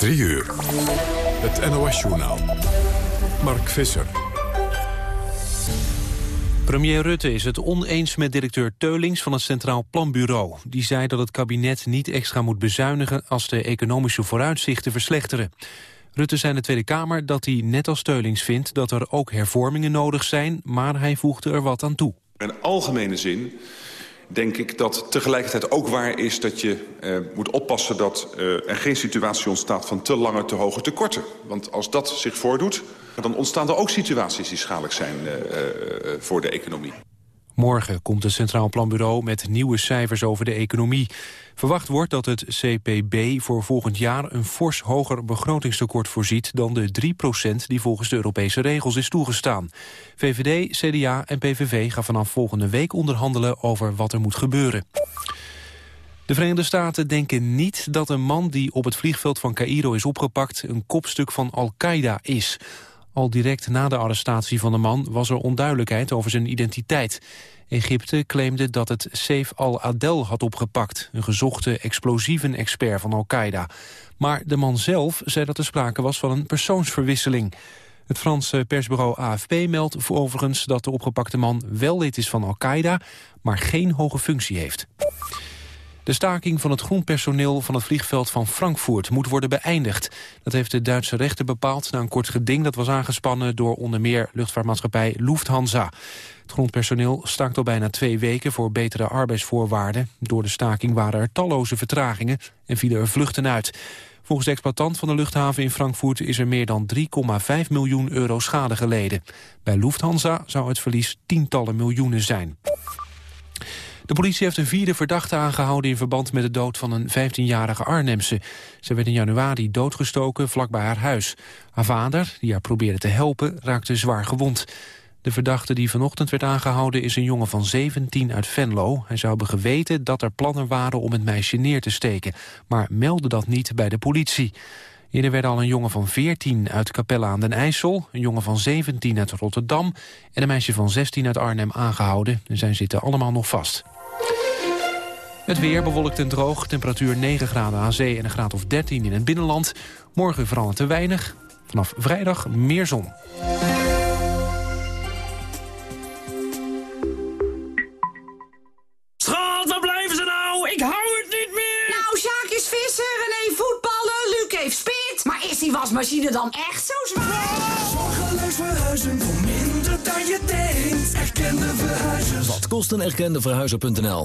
3 uur. Het NOS-journaal. Mark Visser. Premier Rutte is het oneens met directeur Teulings van het Centraal Planbureau. Die zei dat het kabinet niet extra moet bezuinigen als de economische vooruitzichten verslechteren. Rutte zei in de Tweede Kamer dat hij net als Teulings vindt dat er ook hervormingen nodig zijn, maar hij voegde er wat aan toe. In algemene zin denk ik dat tegelijkertijd ook waar is dat je uh, moet oppassen dat uh, er geen situatie ontstaat van te lange, te hoge tekorten. Want als dat zich voordoet, dan ontstaan er ook situaties die schadelijk zijn uh, voor de economie. Morgen komt het Centraal Planbureau met nieuwe cijfers over de economie. Verwacht wordt dat het CPB voor volgend jaar een fors hoger begrotingstekort voorziet dan de 3% die volgens de Europese regels is toegestaan. VVD, CDA en PVV gaan vanaf volgende week onderhandelen over wat er moet gebeuren. De Verenigde Staten denken niet dat een man die op het vliegveld van Cairo is opgepakt een kopstuk van Al-Qaeda is. Al direct na de arrestatie van de man was er onduidelijkheid over zijn identiteit. Egypte claimde dat het Saif al-Adel had opgepakt... een gezochte explosieven-expert van Al-Qaeda. Maar de man zelf zei dat er sprake was van een persoonsverwisseling. Het Franse persbureau AFP meldt overigens dat de opgepakte man wel lid is van Al-Qaeda... maar geen hoge functie heeft. De staking van het grondpersoneel van het vliegveld van Frankfurt moet worden beëindigd. Dat heeft de Duitse rechter bepaald na een kort geding dat was aangespannen door onder meer luchtvaartmaatschappij Lufthansa. Het grondpersoneel staakt al bijna twee weken voor betere arbeidsvoorwaarden. Door de staking waren er talloze vertragingen en vielen er vluchten uit. Volgens de exploitant van de luchthaven in Frankfurt is er meer dan 3,5 miljoen euro schade geleden. Bij Lufthansa zou het verlies tientallen miljoenen zijn. De politie heeft een vierde verdachte aangehouden in verband met de dood van een 15-jarige Arnhemse. Ze werd in januari doodgestoken vlakbij haar huis. Haar vader, die haar probeerde te helpen, raakte zwaar gewond. De verdachte die vanochtend werd aangehouden is een jongen van 17 uit Venlo. Hij zou hebben geweten dat er plannen waren om het meisje neer te steken, maar meldde dat niet bij de politie. Eerder werd al een jongen van 14 uit Capelle aan den IJssel... een jongen van 17 uit Rotterdam... en een meisje van 16 uit Arnhem aangehouden. En zij zitten allemaal nog vast. Het weer bewolkt en droog. Temperatuur 9 graden aan zee en een graad of 13 in het binnenland. Morgen vooral te weinig. Vanaf vrijdag meer zon. Schat, waar blijven ze nou? Ik hou het niet meer! Nou, Sjaak is vissen, René voetballen, Luc heeft spit. Maar is die wasmachine dan echt zo zwaar? Zorgeloos verhuizen voor minder dan je denkt. Erkende verhuizers. Wat kost een erkende verhuizer.nl?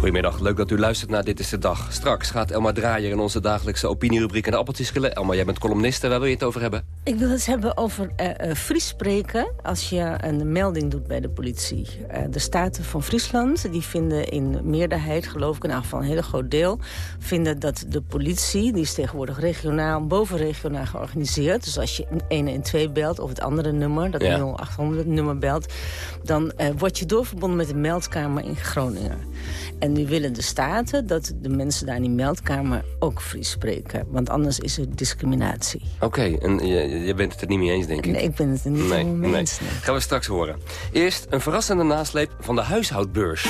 Goedemiddag, leuk dat u luistert naar Dit is de Dag. Straks gaat Elma Draaier in onze dagelijkse opinierubriek en de appeltjes schillen. Elma, jij bent columniste, waar wil je het over hebben? Ik wil het hebben over uh, Fries spreken als je een melding doet bij de politie. Uh, de Staten van Friesland die vinden in meerderheid, geloof ik in ieder geval een hele groot deel... vinden dat de politie, die is tegenwoordig regionaal, bovenregionaal georganiseerd... dus als je 112 belt of het andere nummer, dat Ja. 0800 nummer belt... dan word je doorverbonden met de meldkamer in Groningen. En nu willen de Staten dat de mensen daar in die meldkamer ook Fries spreken. Want anders is er discriminatie. Oké, en je, je bent het er niet mee eens, denk ik. Nee, ik ben het er niet Nee, mee nee. eens. nee. Gaan we straks horen. Eerst een verrassende nasleep van de huishoudbeurs.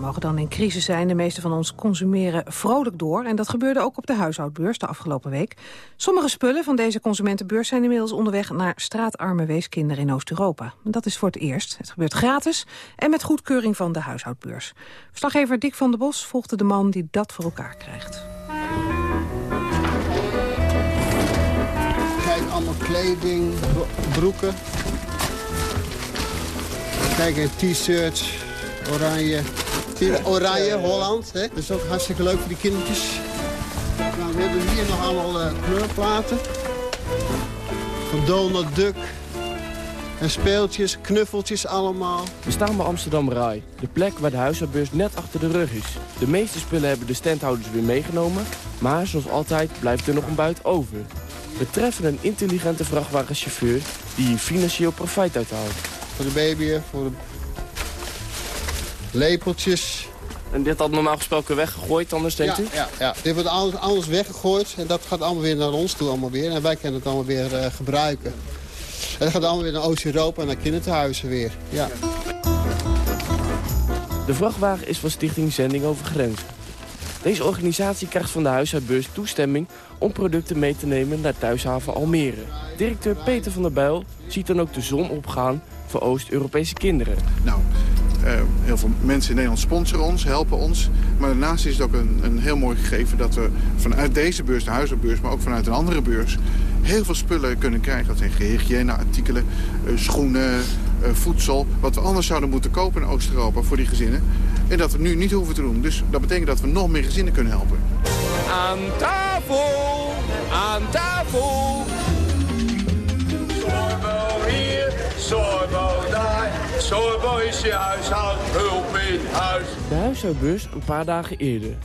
Mogen dan in crisis zijn. De meeste van ons consumeren vrolijk door. En dat gebeurde ook op de huishoudbeurs de afgelopen week. Sommige spullen van deze consumentenbeurs zijn inmiddels onderweg naar straatarme weeskinderen in Oost-Europa. Dat is voor het eerst. Het gebeurt gratis en met goedkeuring van de huishoudbeurs. Verslaggever Dick van der Bos volgde de man die dat voor elkaar krijgt. Kijk, allemaal kleding, bro- broeken. Kijk, t-shirts, oranje. Je, Oranje, Holland, hè? Dat is ook hartstikke leuk voor die kindertjes. Nou, we hebben hier nog allemaal uh, kleurplaten. Van Donald Duck. En speeltjes, knuffeltjes allemaal. We staan bij Amsterdam Rai, de plek waar de huishoudbeurs net achter de rug is. De meeste spullen hebben de standhouders weer meegenomen, maar zoals altijd blijft er nog een buit over. We treffen een intelligente vrachtwagenchauffeur die hier financieel profijt uithaalt. Voor de baby, voor de lepeltjes. En dit had normaal gesproken weggegooid, anders denkt ja, u? Ja, ja, dit wordt alles, alles weggegooid en dat gaat allemaal weer naar ons toe allemaal weer. En wij kunnen het allemaal weer uh, gebruiken. En dat gaat allemaal weer naar Oost-Europa en naar kinderthuizen weer. Ja. De vrachtwagen is van Stichting Zending over Grenzen. Deze organisatie krijgt van de huishoudbeurs toestemming om producten mee te nemen naar thuishaven Almere. Directeur Peter van der Bijl ziet dan ook de zon opgaan voor Oost-Europese kinderen. Nou, heel veel mensen in Nederland sponsoren ons, helpen ons. Maar daarnaast is het ook een, een heel mooi gegeven dat we vanuit deze beurs, de huishoudbeurs, maar ook vanuit een andere beurs, heel veel spullen kunnen krijgen. Dat zijn hygiëneartikelen, uh, schoenen, uh, voedsel. Wat we anders zouden moeten kopen in Oost-Europa voor die gezinnen. En dat we nu niet hoeven te doen. Dus dat betekent dat we nog meer gezinnen kunnen helpen. Aan tafel, aan tafel. Is je huishoudhulp in huis. De huishoudbeurs een paar dagen eerder.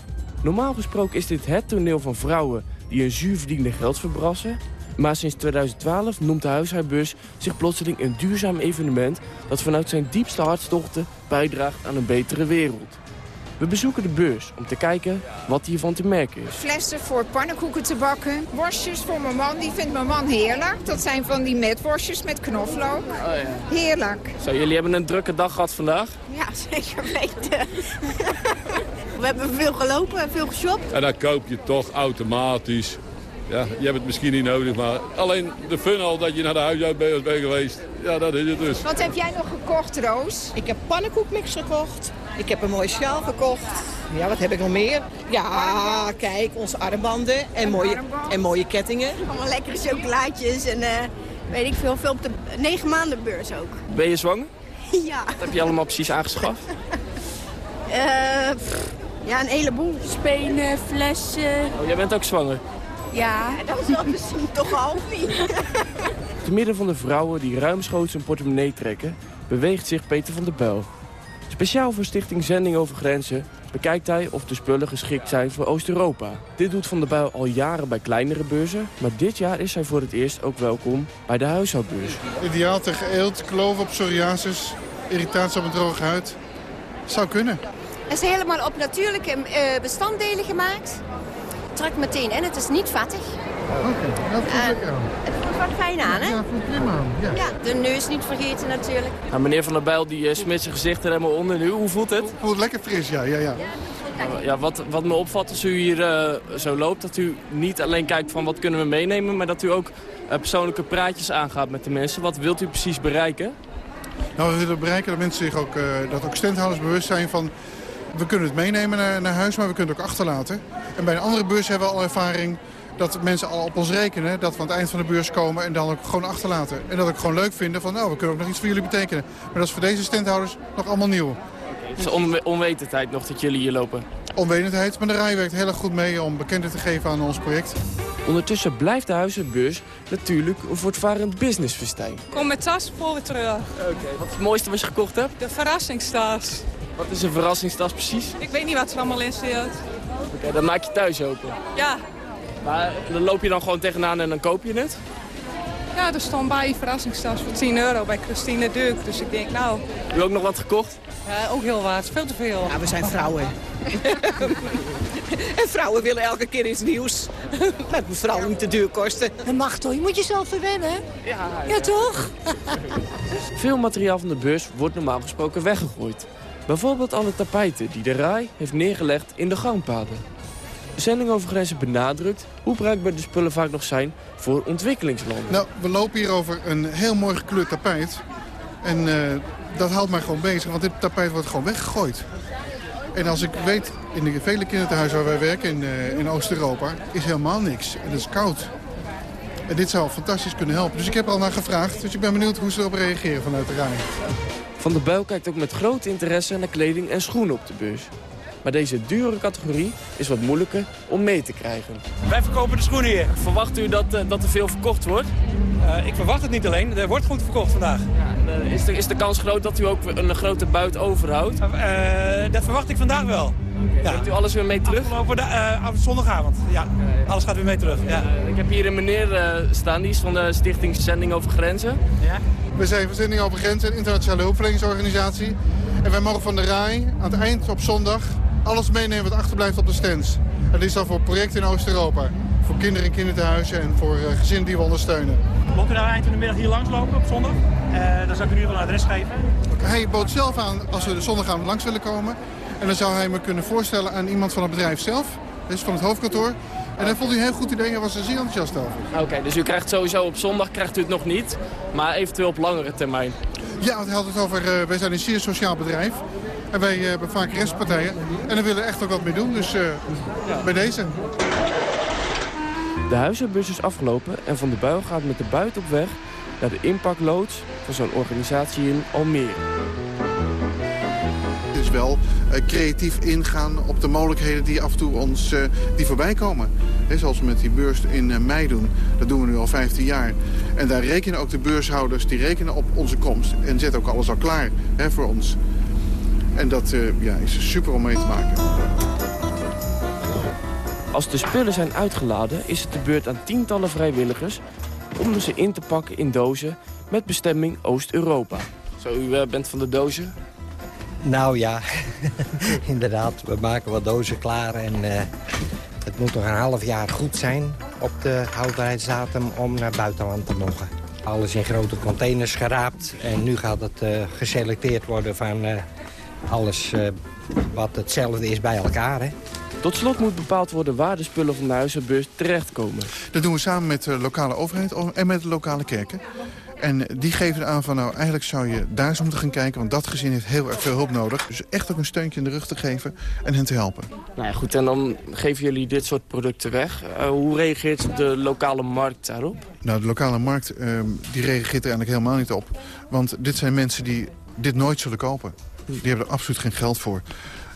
Normaal gesproken is dit het toneel van vrouwen die een zuur verdiende geld verbrassen. Maar sinds 2012 noemt de huishoudbeurs zich plotseling een duurzaam evenement... dat vanuit zijn diepste hartstochten bijdraagt aan een betere wereld. We bezoeken de beurs om te kijken wat hiervan te merken is. Flessen voor pannenkoeken te bakken. Worstjes voor mijn man, die vindt mijn man heerlijk. Dat zijn van die metworstjes met knoflook. Oh, ja. Heerlijk. Zo, jullie hebben een drukke dag gehad vandaag? Ja, zeker weten. We hebben veel gelopen en veel geshopt. En dan koop je toch automatisch. Ja, je hebt het misschien niet nodig, maar alleen de fun al dat je naar de huishoudbeurs bent geweest. Ja, dat is het dus. Wat heb jij nog gekocht, Roos? Ik heb pannenkoekmix gekocht. Ik heb een mooie sjaal gekocht. Ja, wat heb ik nog meer? Ja, kijk, onze armbanden en, mooie, en mooie kettingen. Allemaal lekkere chocolaatjes en uh, weet ik veel. Veel op de negen maanden beurs ook. Ben je zwanger? Ja. Wat heb je allemaal precies aangeschaft? Uh, pff, ja, een heleboel. Spenen, flessen. Oh, jij bent ook zwanger? Ja, dat is wel misschien toch half niet. Te midden van de vrouwen die ruimschoots hun portemonnee trekken... beweegt zich Peter van der Bijl. Speciaal voor Stichting Zending over Grenzen bekijkt hij of de spullen geschikt zijn voor Oost-Europa. Dit doet Van der Bijl al jaren bij kleinere beurzen... maar dit jaar is hij voor het eerst ook welkom bij de huishoudbeurs. Ideaal tegen eelt, kloof op psoriasis, irritatie op een droge huid. Zou kunnen. Het is helemaal op natuurlijke uh, bestanddelen gemaakt. Trek meteen in, het is niet vettig. Oké, okay, dat lekker aan. Wat fijn aan, hè? Ja, voelt prima aan. Ja. ja, de neus niet vergeten natuurlijk. Ja, meneer Van der Bijl die uh, smeert zijn gezicht er helemaal onder nu. Hoe voelt het? Het voelt lekker fris, ja. ja, ja. Ja, wat, wat me opvalt als u hier uh, zo loopt, dat u niet alleen kijkt van wat kunnen we meenemen, maar dat u ook uh, persoonlijke praatjes aangaat met de mensen. Wat wilt u precies bereiken? Nou, we willen bereiken dat mensen zich ook, uh, dat ook standhouders bewust zijn van we kunnen het meenemen naar, naar huis, maar we kunnen het ook achterlaten. En bij een andere beurs hebben we al ervaring dat mensen al op ons rekenen. Dat we aan het eind van de beurs komen en dan ook gewoon achterlaten. En dat ik gewoon leuk vinden van nou, we kunnen ook nog iets voor jullie betekenen. Maar dat is voor deze standhouders nog allemaal nieuw. Het is onwe onwetendheid nog dat jullie hier lopen? Onwetendheid, maar de RAI werkt heel erg goed mee om bekendheid te geven aan ons project. Ondertussen blijft de huisartsbeurs natuurlijk een voortvarend businessfestijn. Kom met tas vol weer terug. Oké, okay. wat is het mooiste wat je gekocht hebt? De verrassingstas. Wat is een verrassingstas precies? Ik weet niet wat er allemaal in zit. Oké, okay, dan maak je thuis open? Ja. Maar dan loop je dan gewoon tegenaan en dan koop je het? Ja, er stond bij een verrassingstas voor 10 euro bij Christine Duk. Dus ik denk, nou... U ook nog wat gekocht? Ja, ook heel waard. Veel te veel. Ja, we zijn vrouwen. en vrouwen willen elke keer iets nieuws. Maar het moet vooral niet te duur kosten. Dat mag toch? Je moet jezelf verwennen. Ja, ja. ja toch? Veel materiaal van de beurs wordt normaal gesproken weggegooid. Bijvoorbeeld alle tapijten die de RAI heeft neergelegd in de gangpaden. De zending over grenzen benadrukt hoe bruikbaar de spullen vaak nog zijn voor ontwikkelingslanden. Nou, we lopen hier over een heel mooi gekleurd tapijt. En uh, dat houdt mij gewoon bezig, want dit tapijt wordt gewoon weggegooid. En als ik weet, in de vele kinderthuizen waar wij werken in, uh, in Oost-Europa, is helemaal niks. En het is koud. En dit zou fantastisch kunnen helpen. Dus ik heb er al naar gevraagd, dus ik ben benieuwd hoe ze erop reageren vanuit de RAI. Van der Buil kijkt ook met groot interesse naar kleding en schoenen op de beurs. Maar deze dure categorie is wat moeilijker om mee te krijgen. Wij verkopen de schoenen hier. Verwacht u dat, eh, dat er veel verkocht wordt? Uh, ik verwacht het niet alleen, er wordt goed verkocht vandaag. Ja, en, uh, is, de, is de kans groot dat u ook een grote buit overhoudt? dat verwacht ik vandaag wel. Ja. Hebt u alles weer mee terug? Afgelopen uh, zondagavond, ja. Alles gaat weer mee terug, ja. ik heb hier een meneer staan, die is van de stichting Zending Over Grenzen. Ja. We zijn van Zending Over Grenzen, een internationale hulpverleningsorganisatie. En wij mogen van de RAI aan het eind op zondag alles meenemen wat achterblijft op de stands. Dat is dan voor projecten in Oost-Europa. Voor kinderen in kinderthuizen en voor uh, gezinnen die we ondersteunen. Mocht u nou eind van de middag hier langslopen op zondag, uh, dan zou ik u nu wel een adres geven. Hij bood zelf aan als we de zondag aan langs willen komen. En dan zou hij me kunnen voorstellen aan iemand van het bedrijf zelf. Dus van het hoofdkantoor. En hij vond hij een heel goed idee en was er zeer enthousiast over. Oké, dus u krijgt sowieso op zondag krijgt u het nog niet, maar eventueel op langere termijn. Ja, want hij had het over, uh, wij zijn een zeer sociaal bedrijf. En wij uh, hebben vaak restpartijen. En daar willen we echt ook wat mee doen, dus uh, ja. bij deze. De huizenbus is afgelopen en Van de Buil gaat met de buit op weg naar de inpakloods van zo'n organisatie in Almere. Het is wel uh, creatief ingaan op de mogelijkheden die af en toe ons uh, die voorbij komen. He, zoals we met die beurs in uh, mei doen. Dat doen we nu al 15 jaar. En daar rekenen ook de beurshouders die rekenen op onze komst. En zetten ook alles al klaar he, voor ons. En dat ja, is super om mee te maken. Als de spullen zijn uitgeladen is het de beurt aan tientallen vrijwilligers... om ze in te pakken in dozen met bestemming Oost-Europa. Zo, u bent van de dozen? Nou ja, inderdaad. We maken wat dozen klaar en uh, het moet nog een half jaar goed zijn op de houdbaarheidsdatum om naar buitenland te mogen. Alles in grote containers geraapt en nu gaat het uh, geselecteerd worden van uh, alles wat hetzelfde is bij elkaar. Hè. Tot slot moet bepaald worden waar de spullen van de huizenbeurs terechtkomen. Dat doen we samen met de lokale overheid en met de lokale kerken. En die geven aan van nou eigenlijk zou je daar eens om te gaan kijken. Want dat gezin heeft heel erg veel hulp nodig. Dus echt ook een steuntje in de rug te geven en hen te helpen. Nou ja, goed, en dan geven jullie dit soort producten weg. Uh, hoe reageert de lokale markt daarop? Nou, de lokale markt uh, die reageert er eigenlijk helemaal niet op. Want dit zijn mensen die dit nooit zullen kopen. Die hebben er absoluut geen geld voor.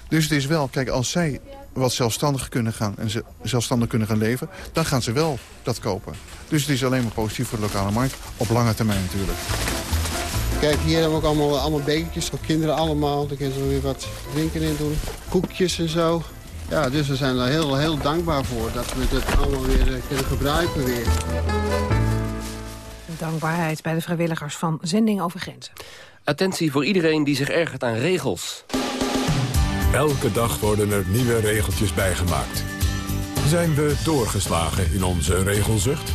Dus het is wel, kijk, als zij wat zelfstandig kunnen gaan en ze zelfstandig kunnen gaan leven, dan gaan ze wel dat kopen. Dus het is alleen maar positief voor de lokale markt, op lange termijn natuurlijk. Kijk, hier hebben we ook allemaal, allemaal bekertjes voor kinderen allemaal. Daar kunnen ze weer wat drinken in doen. Koekjes en zo. Ja, dus we zijn er heel, heel dankbaar voor dat we dit allemaal weer uh, kunnen gebruiken weer. Dankbaarheid bij de vrijwilligers van Zending over Grenzen. Attentie voor iedereen die zich ergert aan regels. Elke dag worden er nieuwe regeltjes bijgemaakt. Zijn we doorgeslagen in onze regelzucht?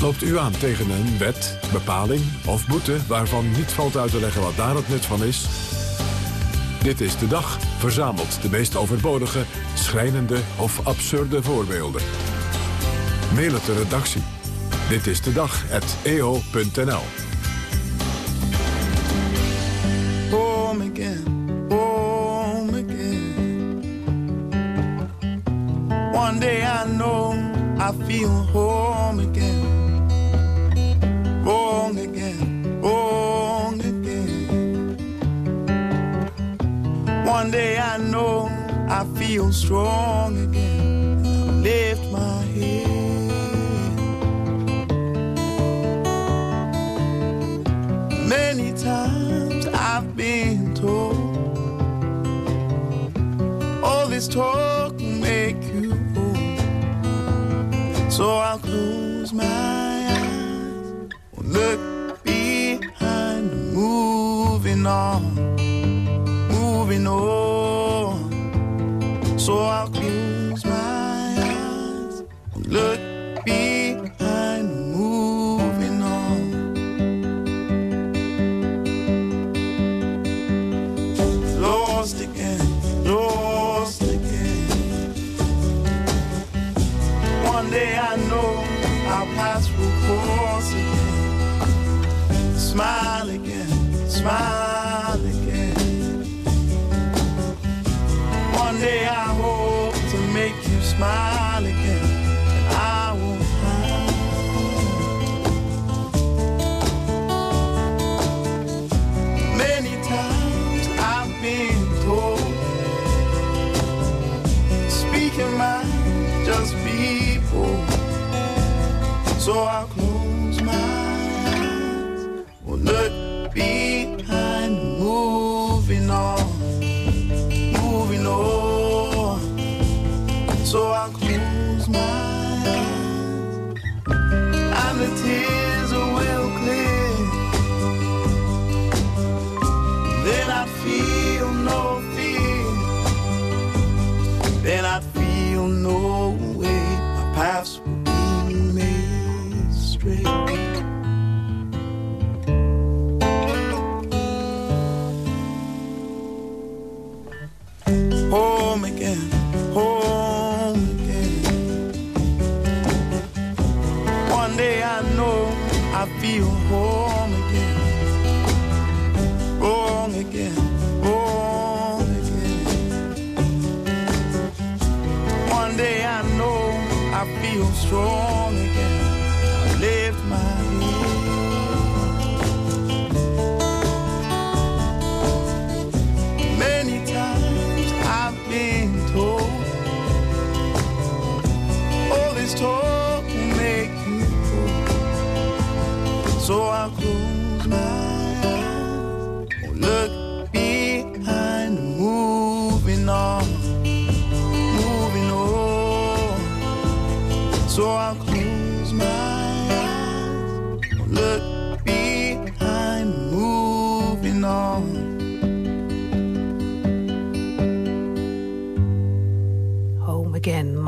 Loopt u aan tegen een wet, bepaling of boete waarvan niet valt uit te leggen wat daar het nut van is? Dit is de dag verzamelt de meest overbodige, schrijnende of absurde voorbeelden. Mail het de redactie. Dit is de dag eo.nl. Home again, home again. One day I know I feel home again. Wrong again, wrong again. One day I know I feel strong again. Lift my head. Many times I've been told all this talk will make you old. So I'll close my eyes, look behind, moving on, moving on. So I'll close smile again. One day I hope to make you smile again, and I will. Hide. Many times I've been told, speaking mind, just people, so I'll. So I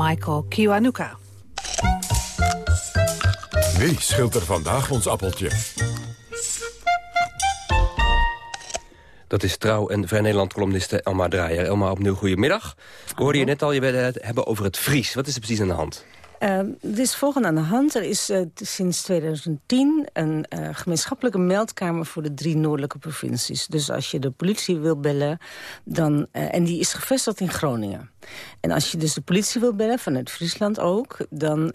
Michael Kiwanuka. Wie schilt er vandaag ons appeltje? Dat is trouw en Vrij Nederland-columniste Elma Draaier. Elma, opnieuw goedemiddag. We hoorden je net al, je wilde het hebben over het Fries. Wat is er precies aan de hand? Uh, er is volgende aan de hand. Er is uh, sinds 2010 een uh, gemeenschappelijke meldkamer voor de drie noordelijke provincies. Dus als je de politie wil bellen, dan, en die is gevestigd in Groningen. En als je dus de politie wil bellen, vanuit Friesland ook... dan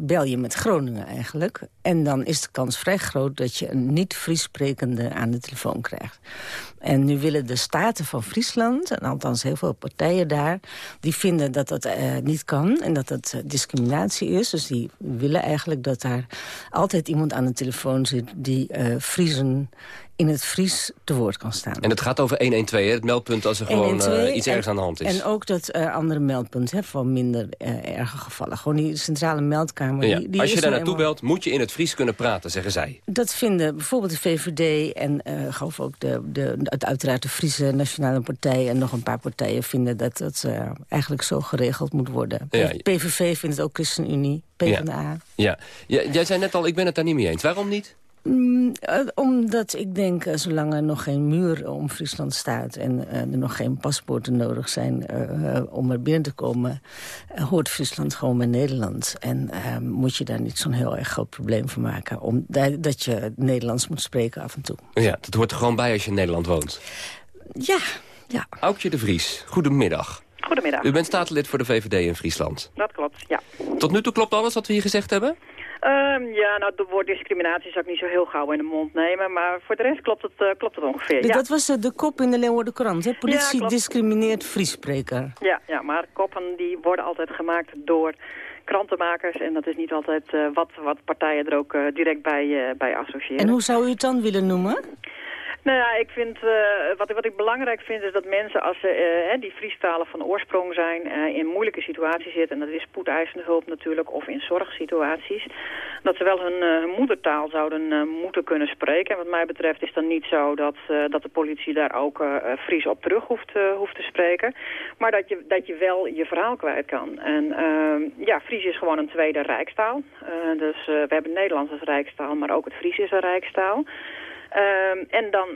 bel je met Groningen eigenlijk. En dan is de kans vrij groot dat je een niet-Fries sprekende aan de telefoon krijgt. En nu willen de staten van Friesland, en althans heel veel partijen daar... die vinden dat dat niet kan en dat dat discriminatie is. Dus die willen eigenlijk dat daar altijd iemand aan de telefoon zit... die Friesen in het Fries te woord kan staan. En het gaat over 112, hè? het meldpunt als er gewoon uh, iets en, ergens aan de hand is. En ook dat uh, andere meldpunt hè, voor minder uh, erge gevallen. Gewoon die centrale meldkamer. Ja. Die, die als je daar nou naartoe belt, moet je in het Fries kunnen praten, zeggen zij. Dat vinden bijvoorbeeld de VVD en geloof ook de, de, uiteraard de Friese Nationale Partij... en nog een paar partijen vinden dat dat eigenlijk zo geregeld moet worden. Ja. PVV vindt het ook ChristenUnie, PvdA. Ja. ja, jij zei net al, ik ben het daar niet mee eens. Waarom niet? Mm, uh, omdat ik denk, uh, zolang er nog geen muur om Friesland staat... en uh, er nog geen paspoorten nodig zijn om er binnen te komen... hoort Friesland gewoon bij Nederland. En moet je daar niet zo'n heel erg groot probleem van maken... Om, dat je Nederlands moet spreken af en toe. Ja, dat hoort er gewoon bij als je in Nederland woont. Ja, ja. Aukje de Vries, goedemiddag. Goedemiddag. U bent statenlid voor de VVD in Friesland. Dat klopt, ja. Tot nu toe klopt alles wat we hier gezegd hebben? Um, ja, nou, het woord discriminatie zou ik niet zo heel gauw in de mond nemen. Maar voor de rest klopt het, uh, klopt het ongeveer, ja. ja. Dat was uh, de kop in de Leeuwarden Courant, hè? Politie ja, discrimineert Friespreker. Ja, ja, maar koppen die worden altijd gemaakt door krantenmakers. En dat is niet altijd uh, wat, wat partijen er ook direct bij, bij associëren. En hoe zou u het dan willen noemen? Nou ja, ik vind, uh, wat, wat ik belangrijk vind is dat mensen als ze uh, die Friestalen van oorsprong zijn uh, in moeilijke situaties zitten, en dat is spoedeisende hulp natuurlijk, of in zorgsituaties, dat ze wel hun, hun moedertaal zouden moeten kunnen spreken. En wat mij betreft is dan niet zo dat, dat de politie daar ook Fries op terug hoeft, hoeft te spreken, maar dat je, dat je wel je verhaal kwijt kan. En ehm, ja, Fries is gewoon een tweede rijkstaal. dus we hebben Nederlands als rijkstaal, maar ook het Fries is een rijkstaal. Um, en dan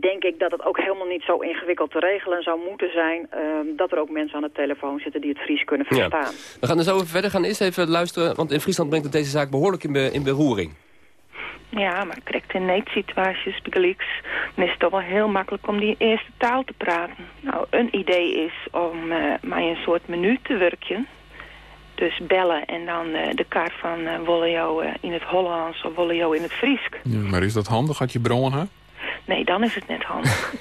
denk ik dat het ook helemaal niet zo ingewikkeld te regelen zou moeten zijn... Um, dat er ook mensen aan de telefoon zitten die het Fries kunnen verstaan. Ja. We gaan er zo even verder gaan. Eerst even luisteren, want in Friesland brengt het deze zaak behoorlijk in, be in beroering. Ja, maar correct in situaties begelijks, dan is het toch wel heel makkelijk om die eerste taal te praten. Nou, een idee is om uh, maar een soort menu te werken... Dus bellen en dan uh, de kaart van uh, in het Hollands of Wolleo in het Friesk. Maar is dat handig? Had je bronnen? Nee, dan is het net handig.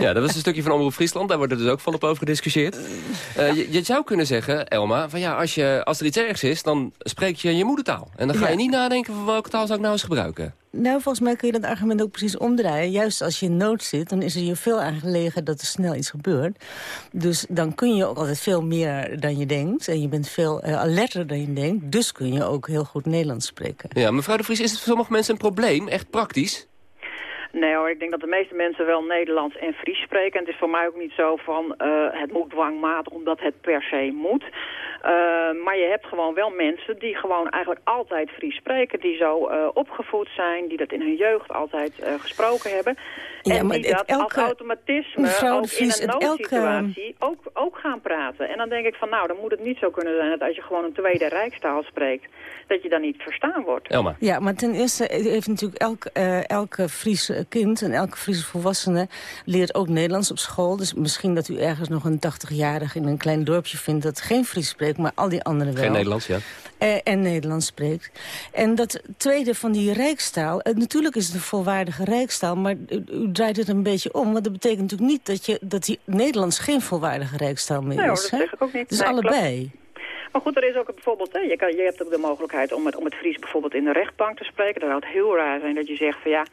Ja, dat was een stukje van Omroep Friesland. Daar wordt er dus ook volop over gediscussieerd. Uh, je, je, zou kunnen zeggen, Elma, van ja, als, je, als er iets ergs is... dan spreek je je moedertaal. En dan ga je niet nadenken van welke taal zou ik nou eens gebruiken. Nou, volgens mij kun je dat argument ook precies omdraaien. Juist als je in nood zit, dan is er je veel aangelegen dat er snel iets gebeurt. Dus dan kun je ook altijd veel meer dan je denkt. En je bent veel uh, alerter dan je denkt. Dus kun je ook heel goed Nederlands spreken. Ja, mevrouw de Vries, is het voor sommige mensen een probleem? Echt praktisch? Nee hoor, ik denk dat de meeste mensen wel Nederlands en Fries spreken. En het is voor mij ook niet zo van uh, het moet dwangmatig omdat het per se moet. Uh, maar je hebt gewoon wel mensen die gewoon eigenlijk altijd Fries spreken. Die zo uh, opgevoed zijn, die dat in hun jeugd altijd gesproken hebben. Ja, en maar die dat elke, als automatisme ook Vries, in een noodsituatie elke... ook, ook gaan praten. En dan denk ik van nou, dan moet het niet zo kunnen zijn dat als je gewoon een tweede rijkstaal spreekt, dat je dan niet verstaan wordt. Elma. Ja, maar ten eerste heeft natuurlijk elk, uh, elke Friese kind en elke Friese volwassene leert ook Nederlands op school. Dus misschien dat u ergens nog een 80-jarige in een klein dorpje vindt dat geen Fries spreekt, maar al die anderen wel. Geen Nederlands, ja. Uh, en Nederlands spreekt. En dat tweede van die rijkstaal, uh, natuurlijk is het een volwaardige rijkstaal, maar u, u, draait het een beetje om. Want dat betekent natuurlijk niet dat, je, dat die Nederlands geen volwaardige rijkstaal meer nee, is. dat hè? zeg ik ook niet. Dus nee, allebei. Klopt. Maar goed, er is ook bijvoorbeeld, hè, je, kan, je hebt ook de mogelijkheid om het, om het Fries bijvoorbeeld in de rechtbank te spreken. Dat zou het heel raar zijn dat je zegt van ja,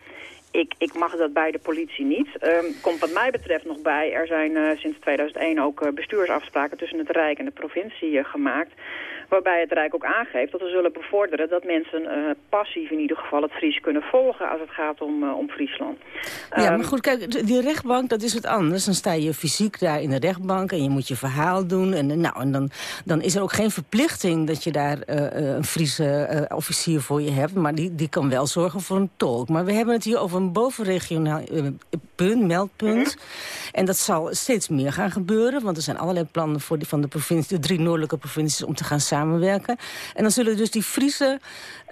ik, ik mag dat bij de politie niet. Um, komt wat mij betreft nog bij, er zijn uh, sinds 2001 ook uh, bestuursafspraken tussen het Rijk en de provincie uh, gemaakt. Waarbij het Rijk ook aangeeft dat we zullen bevorderen dat mensen uh, passief in ieder geval het Fries kunnen volgen als het gaat om, uh, om Friesland. Ja, um, maar goed, kijk, die rechtbank, dat is wat anders. Dan sta je fysiek daar in de rechtbank en je moet je verhaal doen. En, nou, en dan, dan is er ook geen verplichting dat je daar uh, een Friese officier voor je hebt. Maar die, die kan wel zorgen voor een tolk. Maar we hebben het hier over een bovenregionaal punt, meldpunt. Mm -hmm. En dat zal steeds meer gaan gebeuren. Want er zijn allerlei plannen voor die, van de, provincie, de drie noordelijke provincies om te gaan samenwerken. En dan zullen dus die Friese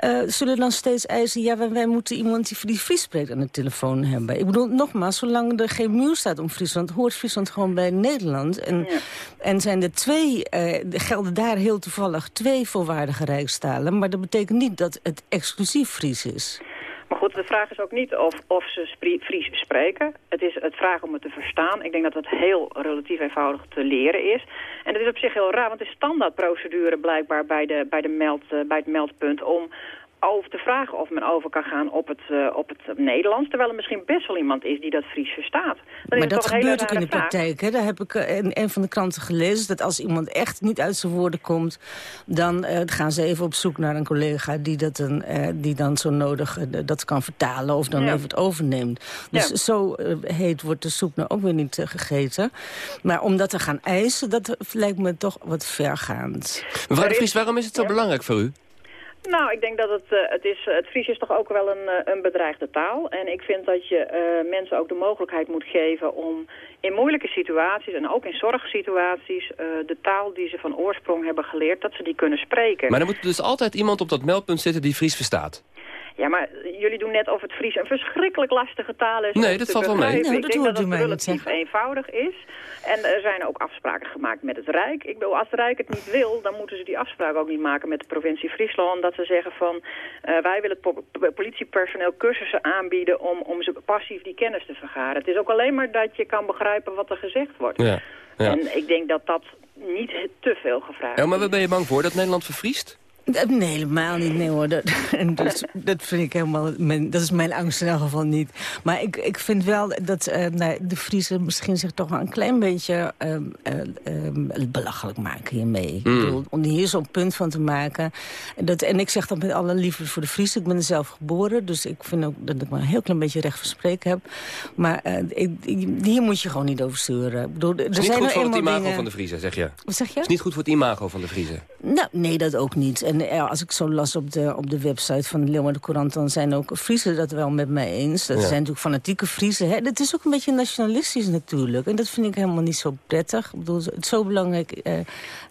uh, zullen dan steeds eisen... ja, wij, wij moeten iemand die, die Fries spreekt aan de telefoon hebben. Ik bedoel, nogmaals, zolang er geen muur staat om Friesland... hoort Friesland gewoon bij Nederland. En, ja. en zijn er twee, uh, gelden daar heel toevallig twee volwaardige rijkstalen... maar dat betekent niet dat het exclusief Fries is. Maar goed, de vraag is ook niet of, of ze Fries spreken. Het is het vragen om het te verstaan. Ik denk dat het heel relatief eenvoudig te leren is. En dat is op zich heel raar, want het is standaardprocedure blijkbaar bij, de, bij, de meld, uh, bij het meldpunt... om over te vragen of men over kan gaan op het, uh, op het Nederlands... terwijl er misschien best wel iemand is die dat Fries verstaat. Dat maar dat gebeurt ook in de praktijk. Hè? Daar heb ik uh, in een van de kranten gelezen... dat als iemand echt niet uit zijn woorden komt... dan uh, gaan ze even op zoek naar een collega die, dat een, die dan zo nodig dat kan vertalen... of dan ja. even het overneemt. Dus ja. zo heet wordt de soep nou ook weer niet gegeten. Maar om dat te gaan eisen, dat lijkt me toch wat vergaand. Mevrouw de Vries, waarom is het zo ja. belangrijk voor u? Nou, ik denk dat het, uh, het is, het Fries is toch ook wel een, uh, een bedreigde taal. En ik vind dat je uh, mensen ook de mogelijkheid moet geven om in moeilijke situaties en ook in zorgsituaties de taal die ze van oorsprong hebben geleerd, dat ze die kunnen spreken. Maar er moet dus altijd iemand op dat meldpunt zitten die Fries verstaat. Ja, maar jullie doen net of het Fries een verschrikkelijk lastige taal is. Nee, dat valt wel mee. Ik dat denk dat het relatief eenvoudig is. En er zijn ook afspraken gemaakt met het Rijk. Ik bedoel, als het Rijk het niet wil, dan moeten ze die afspraken ook niet maken met de provincie Friesland. Dat ze zeggen van, uh, wij willen het po politiepersoneel cursussen aanbieden om, om ze passief die kennis te vergaren. Het is ook alleen maar dat je kan begrijpen wat er gezegd wordt. Ja, ja. En ik denk dat dat niet te veel gevraagd is. Ja, maar waar ben je bang voor? Dat Nederland vervriest? Nee, helemaal niet. Nee hoor, dat, dat, dat vind ik helemaal... Mijn, dat is mijn angst in elk geval niet. Maar ik, ik vind wel dat uh, nou, de Friesen misschien zich toch wel een klein beetje uh, uh, belachelijk maken hiermee. Mm. Ik bedoel, om hier zo'n punt van te maken. Dat, en ik zeg dat met alle liefde voor de Friesen. Ik ben er zelf geboren, dus ik vind ook dat ik maar een heel klein beetje recht van spreken heb. Maar ik, hier moet je gewoon niet over sturen. Ik bedoel, er is niet zijn goed voor het imago dingen... van de Friesen, zeg je? Wat zeg je? is niet goed voor het imago van de Friesen? Nou, nee, dat ook niet. En en als ik zo las op de, op de website van de Leeuwarden Courant... dan zijn ook Friesen dat wel met mij eens. Dat ja. zijn natuurlijk fanatieke Friesen. Hè? Dat is ook een beetje nationalistisch natuurlijk. En dat vind ik helemaal niet zo prettig. Ik bedoel, het is zo belangrijk uh,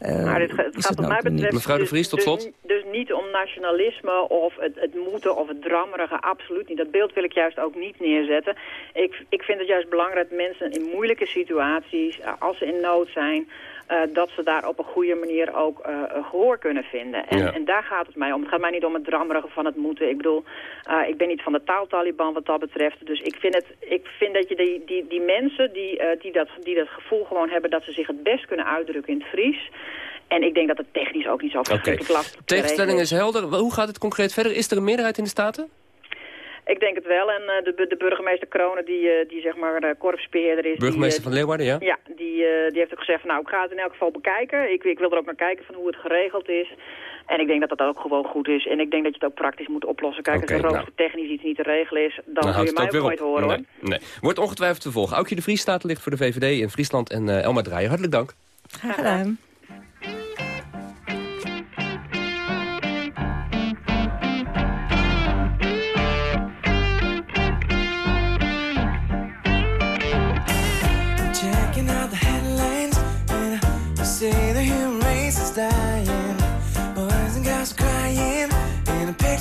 uh, maar dit, het gaat wat mij betreft Mevrouw de Vries, tot slot. Dus, dus niet om nationalisme of het, het moeten of het drammerige. Absoluut niet. Dat beeld wil ik juist ook niet neerzetten. Ik, ik vind het juist belangrijk dat mensen in moeilijke situaties... als ze in nood zijn eh, dat ze daar op een goede manier ook eh, gehoor kunnen vinden. En, Ja. en daar gaat het mij om. Het gaat mij niet om het drammerige van het moeten. Ik bedoel, eh, ik ben niet van de taaltaliban wat dat betreft. Dus ik vind, het, ik vind dat je die, die, die mensen die, die, dat, die dat gevoel gewoon hebben... dat ze zich het best kunnen uitdrukken in het Fries... En ik denk dat het technisch ook niet zo verschrikkelijk lastig te Tegenstelling is helder. Hoe gaat het concreet verder? Is er een meerderheid in de Staten? Ik denk het wel. En eh, de, de burgemeester Kronen, die, eh, die zeg maar uh, korpsbeheerder is... Burgemeester die, van Leeuwarden, ja? Ja, die, eh, die heeft ook gezegd van nou, ik ga het in elk geval bekijken. Ik, ik wil er ook naar kijken van hoe het geregeld is. En ik denk dat dat ook gewoon goed is. En ik denk dat je het ook praktisch moet oplossen. Kijk, als er nou. technisch iets niet te regelen is, dan, Dan zul houdt je mij ook nooit op. horen hoor. nee, nee. Wordt ongetwijfeld te volgen. Aukje de Vries staat ligt voor de VVD in Friesland en eh, Elma Draaien. Hartelijk dank. Graag gedaan.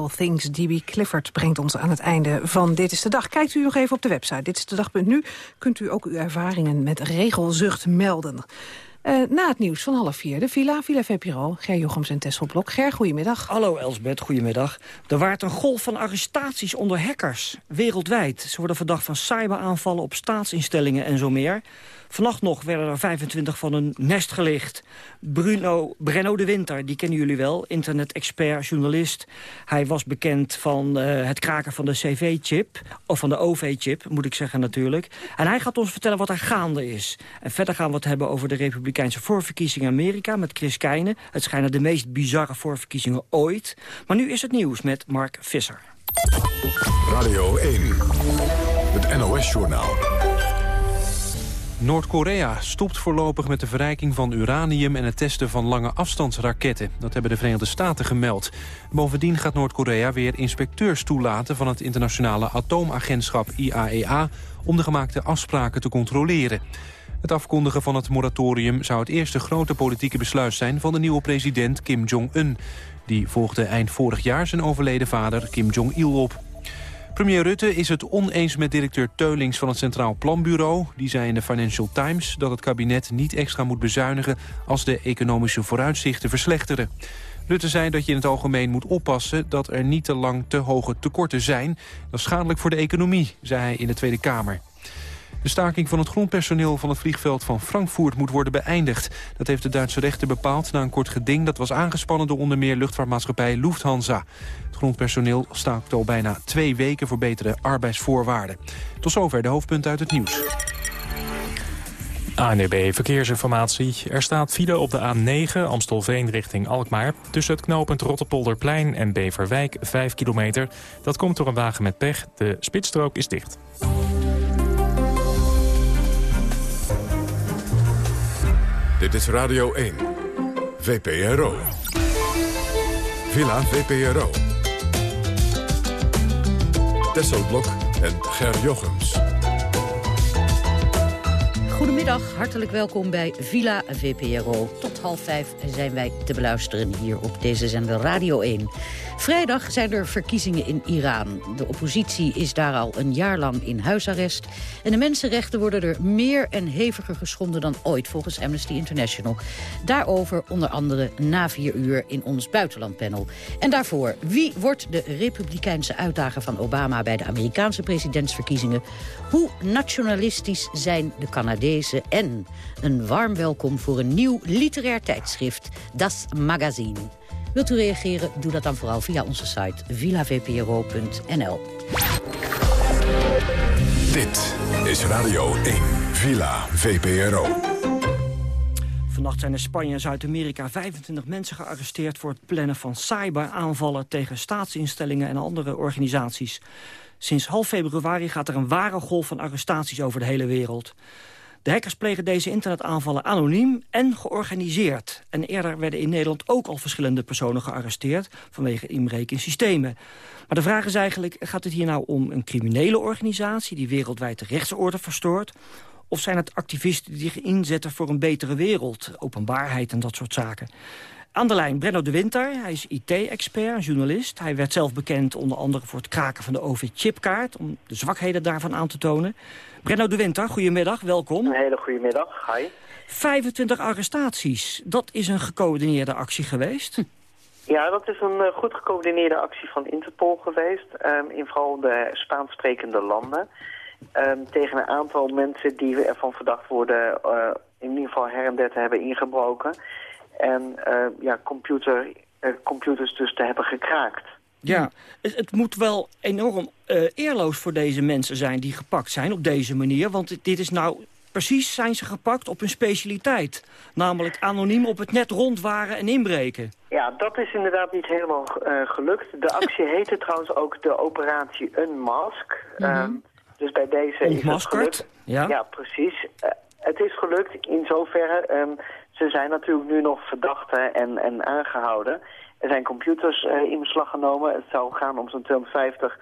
Simple Things, D.B. Clifford brengt ons aan het einde van Dit is de Dag. Kijkt u nog even op de website Dit is de dag.nu. Kunt u ook uw ervaringen met regelzucht melden. Eh, na het nieuws van half vier, de Villa, Villa VPRO, Ger Jochems en Tessel Blok. Ger, goedemiddag. Hallo Elsbeth, goedemiddag. Er waart een golf van arrestaties onder hackers, wereldwijd. Ze worden verdacht van cyberaanvallen op staatsinstellingen en zo meer. Vannacht nog werden er 25 van een nest gelicht. Bruno Brenno de Winter, die kennen jullie wel, internet-expert, journalist. Hij was bekend van uh, het kraken van de CV-chip, of van de OV-chip, moet ik zeggen natuurlijk. En hij gaat ons vertellen wat er gaande is. En verder gaan we het hebben over de Republikeinse voorverkiezingen in Amerika met Chris Keijnen. Het schijnen de meest bizarre voorverkiezingen ooit. Maar nu is het nieuws met Mark Visser. Radio 1, het NOS-journaal. Noord-Korea stopt voorlopig met de verrijking van uranium... en het testen van lange afstandsraketten. Dat hebben de Verenigde Staten gemeld. Bovendien gaat Noord-Korea weer inspecteurs toelaten... van het internationale atoomagentschap IAEA... E om de gemaakte afspraken te controleren. Het afkondigen van het moratorium zou het eerste grote politieke besluit zijn... van de nieuwe president Kim Jong-un. Die volgde eind vorig jaar zijn overleden vader Kim Jong-il op. Premier Rutte is het oneens met directeur Teulings van het Centraal Planbureau. Die zei in de Financial Times dat het kabinet niet extra moet bezuinigen... als de economische vooruitzichten verslechteren. Rutte zei dat je in het algemeen moet oppassen dat er niet te lang te hoge tekorten zijn. Dat is schadelijk voor de economie, zei hij in de Tweede Kamer. De staking van het grondpersoneel van het vliegveld van Frankfurt moet worden beëindigd. Dat heeft de Duitse rechter bepaald na een kort geding... dat was aangespannen door onder meer luchtvaartmaatschappij Lufthansa. Het grondpersoneel staakt al bijna twee weken voor betere arbeidsvoorwaarden. Tot zover de hoofdpunten uit het nieuws. ANEB Verkeersinformatie. Er staat file op de A9 Amstelveen richting Alkmaar. Tussen het knooppunt Rotterpolderplein en Beverwijk 5 kilometer. Dat komt door een wagen met pech. De spitsstrook is dicht. Dit is Radio 1. VPRO. Villa VPRO. Tesselblok en Ger Jochems. Goedemiddag, hartelijk welkom bij Villa VPRO. Tot half vijf zijn wij te beluisteren hier op deze zender Radio 1. Vrijdag zijn er verkiezingen in Iran. De oppositie is daar al een jaar lang in huisarrest. En de mensenrechten worden er meer en heviger geschonden dan ooit... volgens Amnesty International. Daarover onder andere na vier uur in ons buitenlandpanel. En daarvoor, wie wordt de republikeinse uitdager van Obama... bij de Amerikaanse presidentsverkiezingen? Hoe nationalistisch zijn de Canadezen? En een warm welkom voor een nieuw literair tijdschrift, Das Magazine. Wilt u reageren? Doe dat dan vooral via onze site villavpro.nl. Dit is Radio 1, Villa VPRO. Vannacht zijn in Spanje en Zuid-Amerika 25 mensen gearresteerd... voor het plannen van cyberaanvallen tegen staatsinstellingen en andere organisaties. Sinds half februari gaat er een ware golf van arrestaties over de hele wereld. De hackers plegen deze internetaanvallen anoniem en georganiseerd. En eerder werden in Nederland ook al verschillende personen gearresteerd... vanwege inbreken in systemen. Maar de vraag is eigenlijk, gaat het hier nou om een criminele organisatie... die wereldwijd de rechtsorde verstoort... Of zijn het activisten die zich inzetten voor een betere wereld? Openbaarheid en dat soort zaken. Aan de lijn Brenno de Winter. Hij is IT-expert, journalist. Hij werd zelf bekend onder andere voor het kraken van de OV-chipkaart... om de zwakheden daarvan aan te tonen. Brenno de Winter, goedemiddag, welkom. Een hele goede middag, hi. 25 arrestaties, dat is een gecoördineerde actie geweest? Ja, dat is een uh, goed gecoördineerde actie van Interpol geweest... Um, in vooral de Spaans sprekende landen... Um, tegen een aantal mensen die ervan verdacht worden... Uh, in ieder geval her en der te hebben ingebroken... en uh, ja, computer, computers dus te hebben gekraakt. Ja, het, het, moet wel enorm uh, eerloos voor deze mensen zijn die gepakt zijn op deze manier. Want dit is nou, precies zijn ze gepakt op hun specialiteit. Namelijk anoniem op het net rondwaren en inbreken. Ja, dat is inderdaad niet helemaal uh, gelukt. De actie heette trouwens ook de operatie Unmask. Mm -hmm. um, dus bij deze is het gelukt. Ja, ja precies. Uh, het is gelukt in zoverre. Um, ze zijn natuurlijk nu nog verdachten en, en aangehouden. Er zijn computers uh, in beslag genomen. Het zou gaan om zo'n 250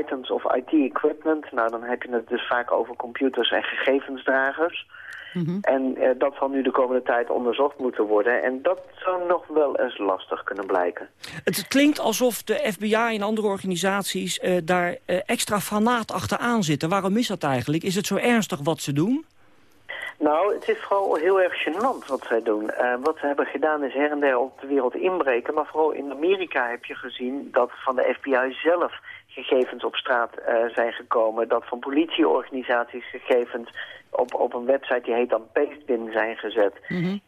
items of IT-equipment. Nou, dan heb je het dus vaak over computers en gegevensdragers. Mm -hmm. En uh, dat zal nu de komende tijd onderzocht moeten worden. En dat zou nog wel eens lastig kunnen blijken. Het klinkt alsof de FBI en andere organisaties uh, daar extra fanaat achteraan zitten. Waarom is dat eigenlijk? Is het zo ernstig wat ze doen? Nou, het is vooral heel erg gênant wat zij doen. Eh, wat ze hebben gedaan is her en der op de wereld inbreken. Maar vooral in Amerika heb je gezien dat van de FBI zelf gegevens op straat eh, zijn gekomen. Dat van politieorganisaties gegevens op, op een website die heet dan Pastebin zijn gezet.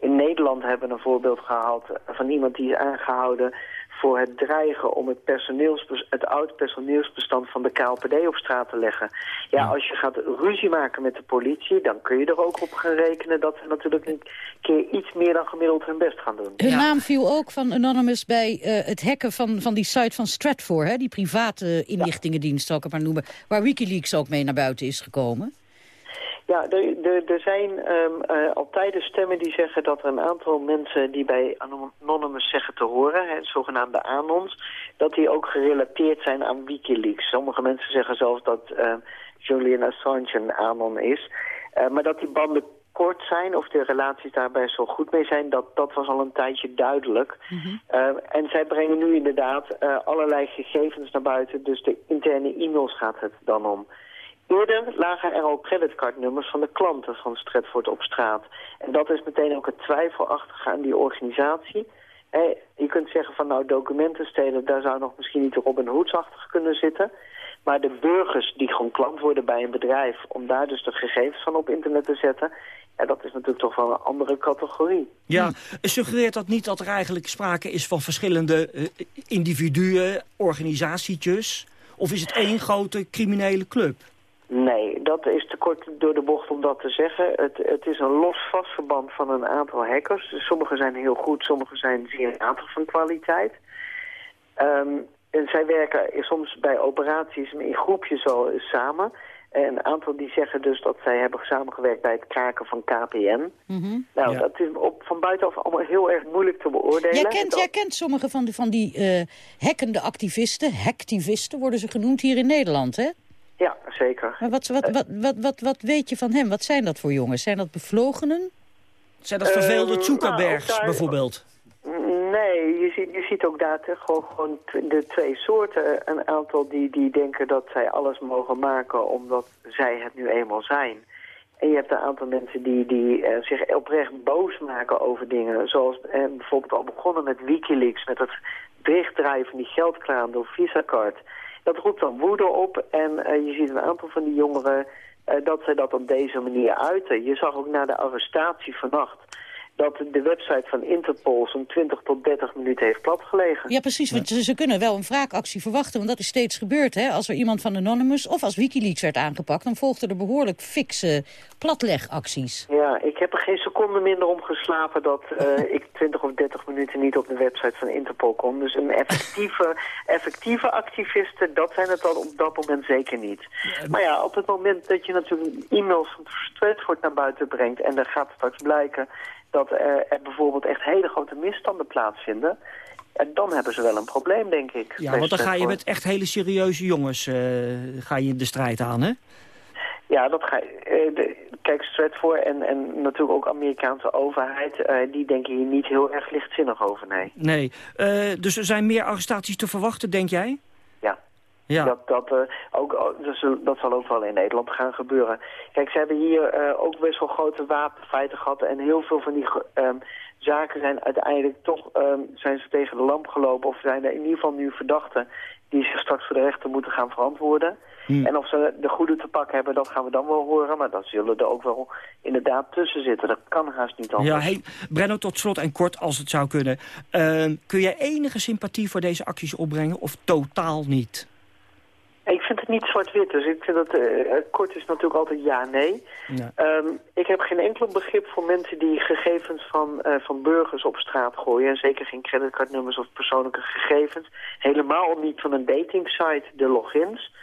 In Nederland hebben we een voorbeeld gehaald van iemand die is aangehouden voor het dreigen om het, personeelsbes- het oud personeelsbestand van de KLPD op straat te leggen. Ja, als je gaat ruzie maken met de politie, dan kun je er ook op gaan rekenen dat ze natuurlijk een keer iets meer dan gemiddeld hun best gaan doen. Hun naam viel ook van Anonymous bij eh, het hacken van, van die site van Stratfor, hè? die private inlichtingendienst, zal ik het maar noemen, waar Wikileaks ook mee naar buiten is gekomen. Ja, er, er, er zijn ehm eh, al tijden stemmen die zeggen dat er een aantal mensen die bij Anonymous zeggen te horen, hè, zogenaamde anons, dat die ook gerelateerd zijn aan Wikileaks. Sommige mensen zeggen zelfs dat eh, Julian Assange een anon is. Eh, maar dat die banden kort zijn of de relaties daarbij zo goed mee zijn, dat, dat was al een tijdje duidelijk. Eh, en zij brengen nu inderdaad allerlei gegevens naar buiten, dus de interne e-mails gaat het dan om. Eerder lagen er al creditcardnummers van de klanten van Stratford op straat. En dat is meteen ook het twijfelachtige aan die organisatie. Je kunt zeggen van nou documenten stelen, daar zou nog misschien niet Robin Hoods achter kunnen zitten. Maar de burgers die gewoon klant worden bij een bedrijf, om daar dus de gegevens van op internet te zetten, ja, dat is natuurlijk toch wel een andere categorie. Ja, suggereert dat niet dat er eigenlijk sprake is van verschillende eh, individuen, organisatietjes? Of is het één grote criminele club? Nee, dat is te kort door de bocht om dat te zeggen. Het, het is een los vastverband van een aantal hackers. Dus Sommige zijn heel goed, sommige zijn zeer matig van kwaliteit. Ehm, en zij werken soms bij operaties in groepjes al samen. En een aantal die zeggen dus dat zij hebben samengewerkt bij het kraken van KPN. Nou, dat is op, van buitenaf allemaal heel erg moeilijk te beoordelen. Jij kent, jij kent sommige van die, van die eh, hackende activisten, hacktivisten worden ze genoemd hier in Nederland, hè? Ja, zeker. Maar wat, wat, wat, wat, wat, wat weet je van hem? Wat zijn dat voor jongens? Zijn dat bevlogenen? Zijn dat verveelde nou, daar- bijvoorbeeld? Nee, je ziet, je ziet ook daar te- gewoon, gewoon de twee soorten. Een aantal die, die denken dat zij alles mogen maken omdat zij het nu eenmaal zijn. En je hebt een aantal mensen die, die eh, zich oprecht boos maken over dingen. Zoals eh, bijvoorbeeld al begonnen met Wikileaks, met het dichtdraaien van die geldkraan door Visa-card. Dat roept dan woede op en eh, je ziet een aantal van die jongeren eh, dat zij dat op deze manier uiten. Je zag ook na de arrestatie vannacht dat de website van Interpol zo'n 20 tot 30 minuten heeft platgelegen. Ja, precies, want ze, ze kunnen wel een wraakactie verwachten, want dat is steeds gebeurd. Hè? Als er iemand van Anonymous of als Wikileaks werd aangepakt... dan volgden er behoorlijk fikse platlegacties. Ja, ik heb er geen seconde minder om geslapen dat eh, ik 20 of 30 minuten niet op de website van Interpol kom. Dus een effectieve, effectieve activisten, dat zijn het dan op dat moment zeker niet. Maar ja, op het moment dat je natuurlijk e-mails van Stratford naar buiten brengt en er gaat straks blijken dat er, er bijvoorbeeld echt hele grote misstanden plaatsvinden, ja, dan hebben ze wel een probleem, denk ik. Ja, want dan ga je met echt hele serieuze jongens eh, ga je de strijd aan, hè? Ja, dat ga je. de- kijk, Stratford en, en natuurlijk ook Amerikaanse overheid, eh, die denken hier niet heel erg lichtzinnig over, nee. Nee. Dus er zijn meer arrestaties te verwachten, denk jij? Ja. Dat, dat, eh, ook, dus, dat zal ook wel in Nederland gaan gebeuren. Kijk, ze hebben hier eh, ook best wel grote wapenfeiten gehad. En heel veel van die ehm, zaken zijn uiteindelijk toch ehm, zijn ze tegen de lamp gelopen. Of zijn er in ieder geval nu verdachten die zich straks voor de rechter moeten gaan verantwoorden. Hmm. En of ze de goede te pakken hebben, dat gaan we dan wel horen. Maar dan zullen er ook wel inderdaad tussen zitten. Dat kan haast niet anders. Ja, hey, Brenno, tot slot en kort als het zou kunnen. Eh, kun jij enige sympathie voor deze acties opbrengen of totaal niet? Ik vind het niet zwart-wit, dus ik vind dat eh, kort is natuurlijk altijd ja-nee. Ja. Ehm, ik heb geen enkel begrip voor mensen die gegevens van, eh, van burgers op straat gooien. En zeker geen creditcardnummers of persoonlijke gegevens. Helemaal niet van een datingsite, de logins.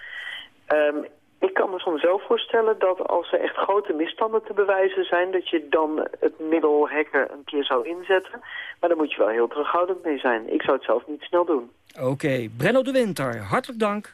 Ehm, ik kan me soms wel voorstellen dat als er echt grote misstanden te bewijzen zijn... dat je dan het middel hacken een keer zou inzetten. Maar daar moet je wel heel terughoudend mee zijn. Ik zou het zelf niet snel doen. Oké, Brenno de Winter, hartelijk dank.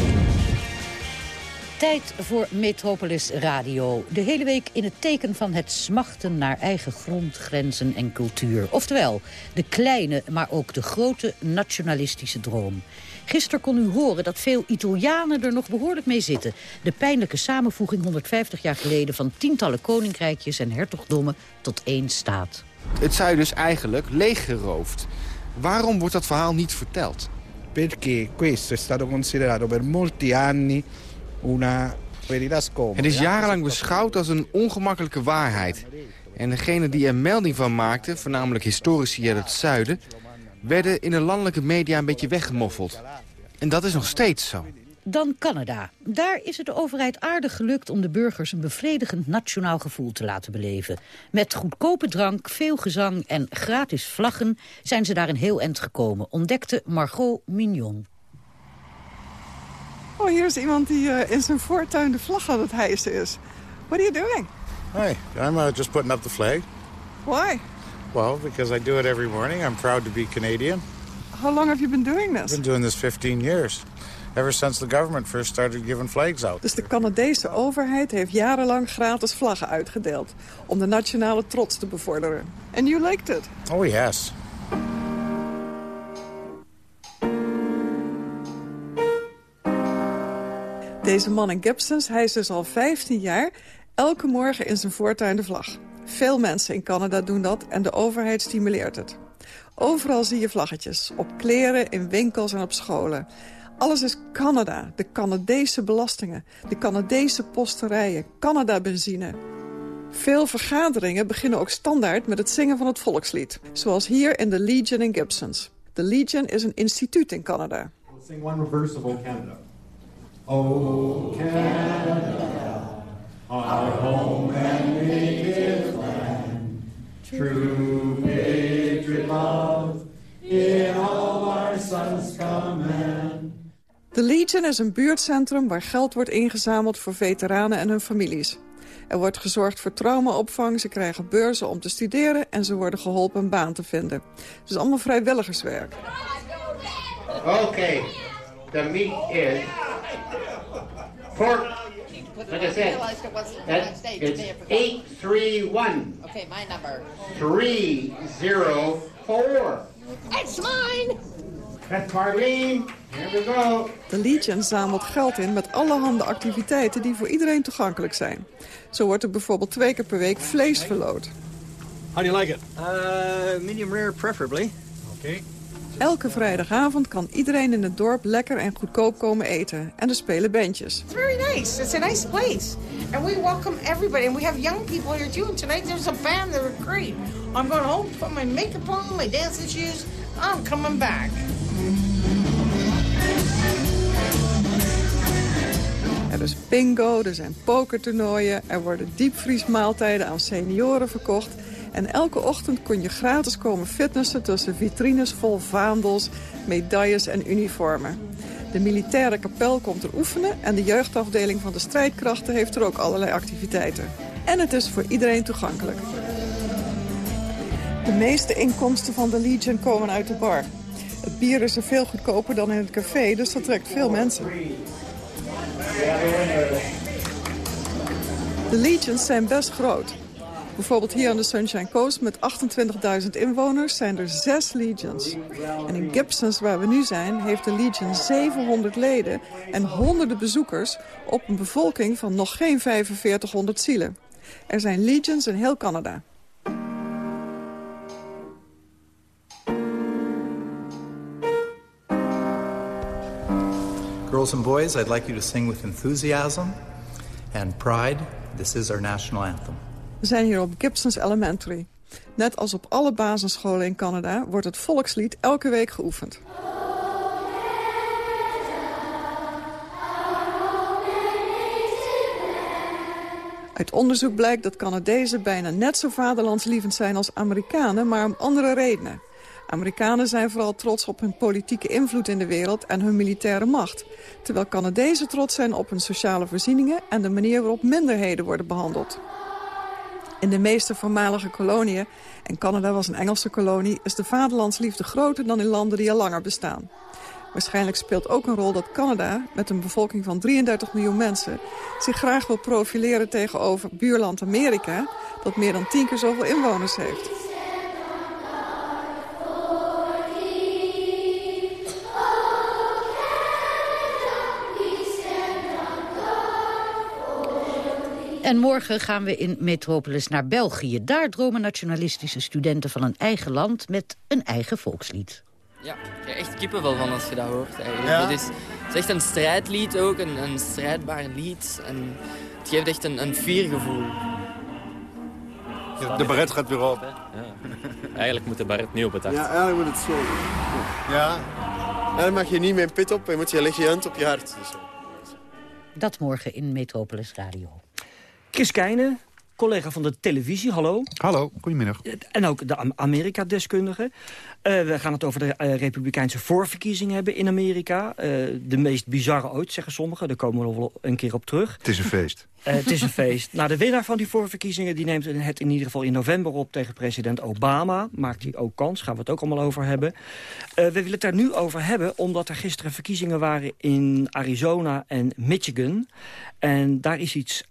Tijd voor Metropolis Radio. De hele week in het teken van het smachten naar eigen grond, grenzen en cultuur. Oftewel, de kleine, maar ook de grote nationalistische droom. Gisteren kon u horen dat veel Italianen er nog behoorlijk mee zitten. De pijnlijke samenvoeging 150 jaar geleden van tientallen koninkrijkjes en hertogdommen tot één staat. Het zuiden is eigenlijk leeggeroofd. Waarom wordt dat verhaal niet verteld? Perché questo è stato considerato per molti anni. Het is jarenlang beschouwd als een ongemakkelijke waarheid. En degene die er melding van maakten, voornamelijk historici uit het zuiden... werden in de landelijke media een beetje weggemoffeld. En dat is nog steeds zo. Dan Canada. Daar is het de overheid aardig gelukt om de burgers een bevredigend nationaal gevoel te laten beleven. Met goedkope drank, veel gezang en gratis vlaggen zijn ze daar een heel eind gekomen, ontdekte Margot Mignon. Oh, hier is iemand die uh, in zijn voortuin de vlag aan het hijsen is. What are you doing? Hi, I'm uh, just putting up the flag. Why? Well, because I do it every morning. I'm proud to be Canadian. How long have you been doing this? I've been doing this 15 years. Ever since the government first started giving flags out. Dus de Canadese overheid heeft jarenlang gratis vlaggen uitgedeeld... om de nationale trots te bevorderen. And you liked it? Oh, yes. Deze man in Gibsons, hij is dus al 15 jaar... elke morgen in zijn voortuin de vlag. Veel mensen in Canada doen dat en de overheid stimuleert het. Overal zie je vlaggetjes. Op kleren, in winkels en op scholen. Alles is Canada. De Canadese belastingen. De Canadese posterijen. Canada-benzine. Veel vergaderingen beginnen ook standaard met het zingen van het volkslied. Zoals hier in de Legion in Gibsons. De Legion is een instituut in Canada. Canada. O Canada, our home and native land, true patriot love, in all our sons command. De Legion is een buurtcentrum waar geld wordt ingezameld voor veteranen en hun families. Er wordt gezorgd voor traumaopvang, ze krijgen beurzen om te studeren... en ze worden geholpen een baan te vinden. Het is allemaal vrijwilligerswerk. Okay, the meat is pork. Like I said, that it's 831. Okay, my number. 304. It's mine! That's Marlene. Here we go. De Legion zamelt geld in met allerhande activiteiten die voor iedereen toegankelijk zijn. Zo wordt er bijvoorbeeld twee keer per week vlees verloot. How do you like it? Uh, medium rare preferably. Okay. Elke vrijdagavond kan iedereen in het dorp lekker en goedkoop komen eten. En er spelen bandjes. It's very nice. It's a nice place. And we welcome everybody. And we have young people here too. And tonight there's a band that are great. I'm going home, put my makeup on, my dancing shoes. I'm coming back. Er is bingo, er zijn pokertoernooien, er worden diepvriesmaaltijden aan senioren verkocht. En elke ochtend kun je gratis komen fitnessen tussen vitrines vol vaandels, medailles en uniformen. De militaire kapel komt er oefenen en de jeugdafdeling van de strijdkrachten heeft er ook allerlei activiteiten. En het is voor iedereen toegankelijk. De meeste inkomsten van de Legion komen uit de bar. Het bier is er veel goedkoper dan in het café, dus dat trekt veel mensen. De Legions zijn best groot. Bijvoorbeeld hier aan de Sunshine Coast met 28.000 inwoners zijn er zes Legions. En in Gibsons, waar we nu zijn, heeft de Legion 700 leden en honderden bezoekers op een bevolking van nog geen 4500 zielen. Er zijn Legions in heel Canada. Girls and boys, I'd like you to sing with enthusiasm and pride. This is our national anthem. We zijn hier op Gibsons Elementary. Net als op alle basisscholen in Canada wordt het volkslied elke week geoefend. Uit onderzoek blijkt dat Canadezen bijna net zo vaderlandslievend zijn als Amerikanen, maar om andere redenen. Amerikanen zijn vooral trots op hun politieke invloed in de wereld en hun militaire macht. Terwijl Canadezen trots zijn op hun sociale voorzieningen en de manier waarop minderheden worden behandeld. In de meeste voormalige koloniën, en Canada was een Engelse kolonie... is de vaderlandsliefde groter dan in landen die al langer bestaan. Waarschijnlijk speelt ook een rol dat Canada, met een bevolking van 33 miljoen mensen... zich graag wil profileren tegenover buurland Amerika... dat meer dan tien keer zoveel inwoners heeft. En morgen gaan we in Metropolis naar België. Daar dromen nationalistische studenten van een eigen land met een eigen volkslied. Ja, ik krijg echt kippenvel van als je dat hoort. Eigenlijk. Ja? Het, is, het is echt een strijdlied ook, een, een strijdbaar lied. En het geeft echt een, een fier gevoel. De baret gaat weer op. Eigenlijk moet de baret op het hart. Ja, eigenlijk moet het zo. Ja. En dan mag je niet met een pit op en moet je leg je hand op je hart. Dus, Dat morgen in Metropolis Radio. Chris Keijnen, collega van de televisie, hallo. Hallo, goedemiddag. En ook de Am- Amerika-deskundige. Eh, we gaan het over de eh, republikeinse voorverkiezingen hebben in Amerika. Eh, de meest bizarre ooit, zeggen sommigen. Daar komen we nog wel een keer op terug. Het is een feest. Het is een feest. Nou, de winnaar van die voorverkiezingen die neemt het in ieder geval in november op tegen president Obama. Maakt hij ook kans, gaan we het ook allemaal over hebben. We willen het daar nu over hebben, omdat er gisteren verkiezingen waren in Arizona en Michigan. En daar is iets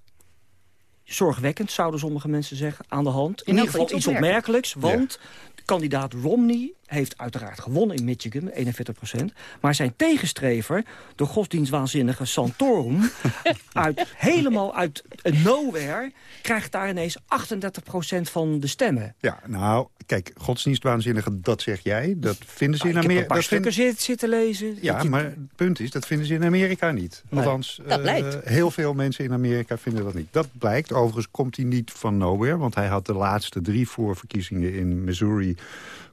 zorgwekkend, zouden sommige mensen zeggen, aan de hand. In, In elk ieder geval iets opmerkelijks, want kandidaat Romney heeft uiteraard gewonnen in Michigan, met 41 procent. Maar zijn tegenstrever, de godsdienstwaanzinnige Santorum... uit, helemaal uit nowhere, krijgt daar ineens 38 procent van de stemmen. Ja, nou, kijk, godsdienstwaanzinnigen, dat zeg jij. Dat vinden ze in Nou, ik heb Amerika. een paar dat stukken zitten lezen. Ja, maar het punt is, dat vinden ze in Amerika niet. Nee, Althans, dat eh, blijkt. heel veel mensen in Amerika vinden dat niet. Dat blijkt. Overigens komt hij niet van nowhere. Want hij had de laatste drie voorverkiezingen in Missouri...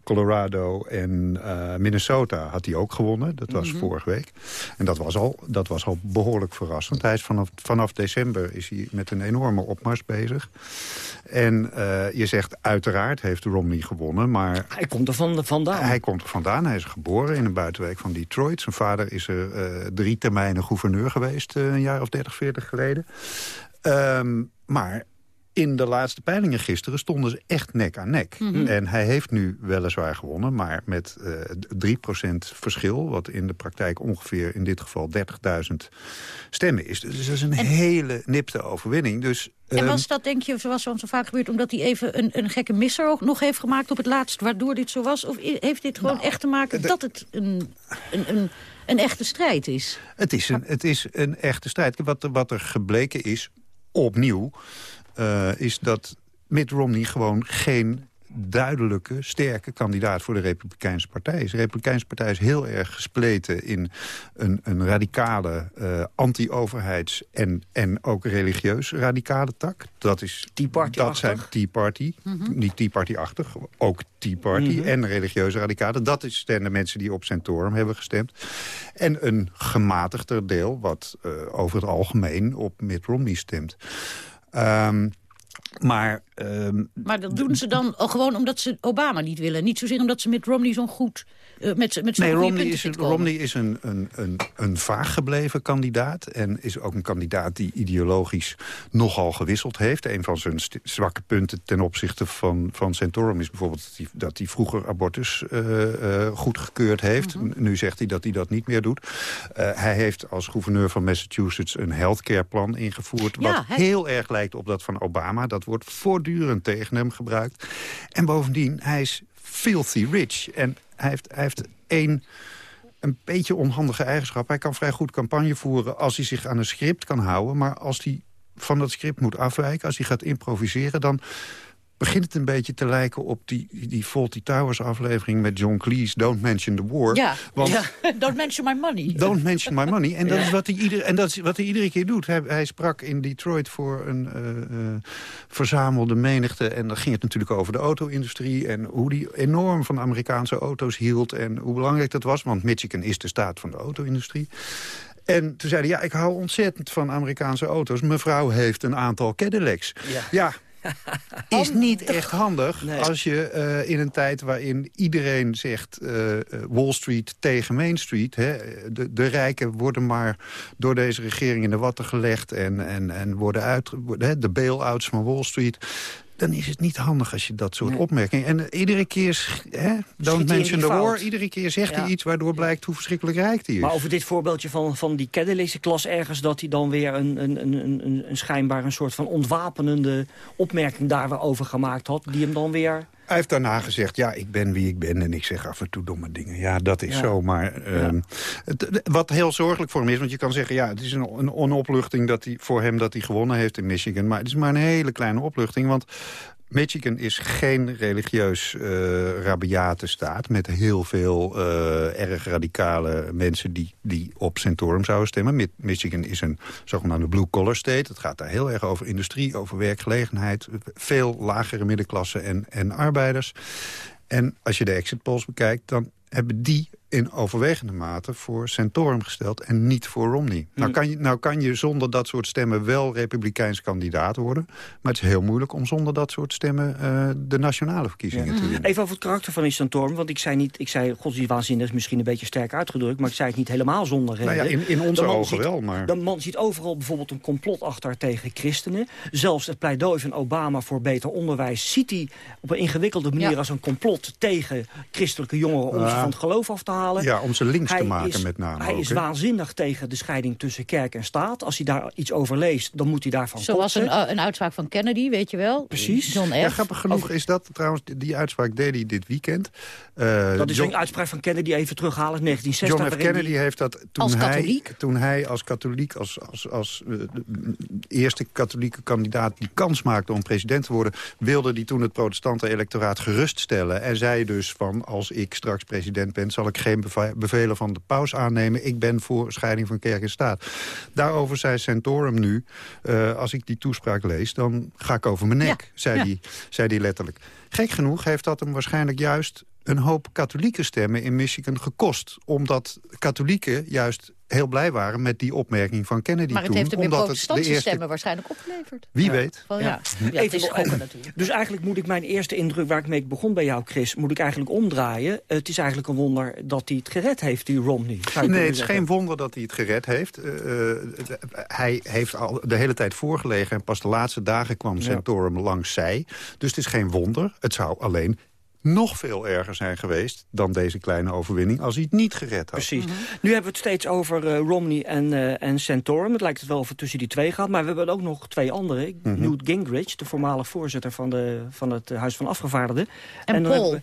Colorado en eh, Minnesota had hij ook gewonnen. Dat was Mhm. vorige week. En dat was, al, dat was al behoorlijk verrassend. Hij is vanaf, vanaf december is hij met een enorme opmars bezig. En eh, je zegt uiteraard heeft Romney gewonnen, maar... Hij komt er van, vandaan. Hij komt er vandaan. Hij is geboren in een buitenwijk van Detroit. Zijn vader is er eh, drie termijnen gouverneur geweest, een jaar of 30, 40 geleden. Ehm, maar in de laatste peilingen gisteren stonden ze echt nek aan nek. Mhm. En hij heeft nu weliswaar gewonnen, maar met eh 3% verschil... wat in de praktijk ongeveer in dit geval 30.000 stemmen is. Dus dat is een hele nipte overwinning. Dus, En ehm, was dat, denk je, zoals zo vaak gebeurt... omdat hij even een, een gekke misser ook nog heeft gemaakt op het laatst... waardoor dit zo was? Of heeft dit gewoon Nou, echt te maken dat het een, een, een, een echte strijd is? Het is een, het is een echte strijd. Wat, er- wat er gebleken is, opnieuw, is dat Mitt Romney gewoon geen duidelijke, sterke kandidaat voor de Republikeinse Partij is. De Republikeinse Partij is heel erg gespleten in een, een radicale eh, anti-overheids- en, en ook religieus radicale tak. Dat is Tea Party dat zijn Tea Party, Mhm. niet Tea Party-achtig, ook Tea Party Mhm. en religieuze radicalen. Dat is- zijn de mensen die op Santorum hebben gestemd. En een gematigder deel wat eh, over het algemeen op Mitt Romney stemt. Ehm, maar... ehm, Maar dat doen ze dan gewoon omdat ze Obama niet willen. Niet zozeer omdat ze met Romney zo'n goed... eh, met, met Nee, Romney is, een. Romney is een, een, een, een vaag gebleven kandidaat. En is ook een kandidaat die ideologisch nogal gewisseld heeft. Een van zijn zwakke punten ten opzichte van, van Santorum is bijvoorbeeld... dat hij, dat hij vroeger abortus eh, eh, goedgekeurd heeft. Mhm. Nu zegt hij dat hij dat niet meer doet. Hij heeft als gouverneur van Massachusetts een healthcare plan ingevoerd... Ja, wat hij- heel erg lijkt op dat van Obama. Dat wordt voortdurend tegen hem gebruikt. En bovendien, hij is filthy rich. En hij heeft, hij heeft één een beetje onhandige eigenschap. Hij kan vrij goed campagne voeren als hij zich aan een script kan houden. Maar als hij van dat script moet afwijken, als hij gaat improviseren... dan begint het een beetje te lijken op die, die Fawlty Towers aflevering... met John Cleese, Don't Mention the War. Ja, Want ja. don't mention my money. Don't mention my money. En dat, Ja. is, wat hij ieder, en dat is wat hij iedere keer doet. Hij, hij sprak in Detroit voor een eh, eh, verzamelde menigte. En dan ging het natuurlijk over de auto-industrie... en hoe die enorm van Amerikaanse auto's hield... en hoe belangrijk dat was. Want Michigan is de staat van de auto-industrie. En toen zei hij, ja, ik hou ontzettend van Amerikaanse auto's. Mevrouw heeft een aantal Cadillacs. ja is niet echt handig als je eh, in een tijd waarin iedereen zegt... eh, eh, Wall Street tegen Main Street... Hè, de, de rijken worden maar door deze regering in de watten gelegd... en, en, en worden uit, de bail-outs van Wall Street... dan is het niet handig als je dat soort opmerkingen... En eh, iedere keer, hè, don't mention the war... iedere keer zegt Ja. hij iets waardoor blijkt hoe verschrikkelijk rijk hij is. Maar over dit voorbeeldje van, van die Keddelische klas ergens... dat hij dan weer een, een, een, een, een schijnbaar een soort van ontwapenende opmerking daarover gemaakt had... die hem dan weer... Hij heeft daarna gezegd, ja, ik ben wie ik ben en ik zeg af en toe domme dingen. Ja, dat is Ja. zo, maar ehm, het, wat heel zorgelijk voor hem is... want je kan zeggen, ja, het is een, een onopluchting dat hij, voor hem dat hij gewonnen heeft in Michigan... maar het is maar een hele kleine opluchting, want... Michigan is geen religieus eh rabiate staat... met heel veel eh, erg radicale mensen die, die op Santorum zouden stemmen. Mi- Michigan is een zogenaamde blue-collar state. Het gaat daar heel erg over industrie, over werkgelegenheid. Veel lagere middenklasse en, en arbeiders. En als je de exit polls bekijkt, dan hebben die in overwegende mate voor Santorum gesteld en niet voor Romney. Nou, kan je, nou kan je zonder dat soort stemmen wel republikeins kandidaat worden. Maar het is heel moeilijk om zonder dat soort stemmen eh, de nationale verkiezingen te winnen. Even over het karakter van Istantorm. Want ik zei niet, ik zei, god, die waanzinnig is misschien een beetje sterk uitgedrukt... maar ik zei het niet helemaal zonder reden. Nou ja, in- in onze ogen ziet- wel, maar- De man ziet overal bijvoorbeeld een complot achter tegen christenen. Zelfs het pleidooi van Obama voor beter onderwijs... ziet hij op een ingewikkelde manier Ja. als een complot tegen christelijke jongeren... om ze van het geloof af te halen. Ja, om ze links te maken is- met name Hij ook, is waanzinnig tegen de scheiding tussen kerk en staat. Als hij daar iets over leest, dan moet hij daarvan Zoals een, uh, een uitspraak van Kennedy, weet je wel. Precies. John F. Ja, grappig genoeg is dat trouwens, die- die uitspraak deed hij dit weekend. Eh, Dat is John- een uitspraak van Kennedy even terughalen, 1960. John F. Kennedy die- heeft dat toen Als hij, toen hij als katholiek, als, als, als eh, eerste katholieke kandidaat die kans maakte om president te worden, wilde hij toen het protestante electoraat geruststellen. En zei dus van, als ik straks president ben, zal ik geen bevelen van de paus aannemen. Ik ben voor scheiding van kerk en staat. Daarover zei Santorum nu, eh, als ik die toespraak lees, dan ga ik over mijn nek, zei ja. hij zei die letterlijk. Gek genoeg heeft dat hem waarschijnlijk juist een hoop katholieke stemmen in Michigan gekost. Omdat katholieken juist heel blij waren met die opmerking van Kennedy Maar het toen. heeft hem in omdat protestantse eerste- stemmen waarschijnlijk opgeleverd. Wie weet. Van, ja. Ja, Even het natuurlijk. Dus eigenlijk moet ik mijn eerste indruk, waar ik mee begon bij jou, Chris... moet ik eigenlijk omdraaien. Het is eigenlijk een wonder dat hij het gered heeft, die Romney. Nee, het is zeggen. geen wonder dat hij het gered heeft. Eh, eh, hij heeft al de hele tijd voorgelegen... en pas de laatste dagen kwam Santorum langs zij. Dus het is geen wonder. Het zou alleen nog veel erger zijn geweest... dan deze kleine overwinning als hij het niet gered had. Precies. Nu hebben we het steeds over eh, Romney en, eh, en Santorum. Het lijkt het wel of het tussen die twee gaat. Maar we hebben ook nog twee anderen. Mhm. Newt Gingrich, de voormalig voorzitter van, de, van het Huis van Afgevaardigden. En dan Paul.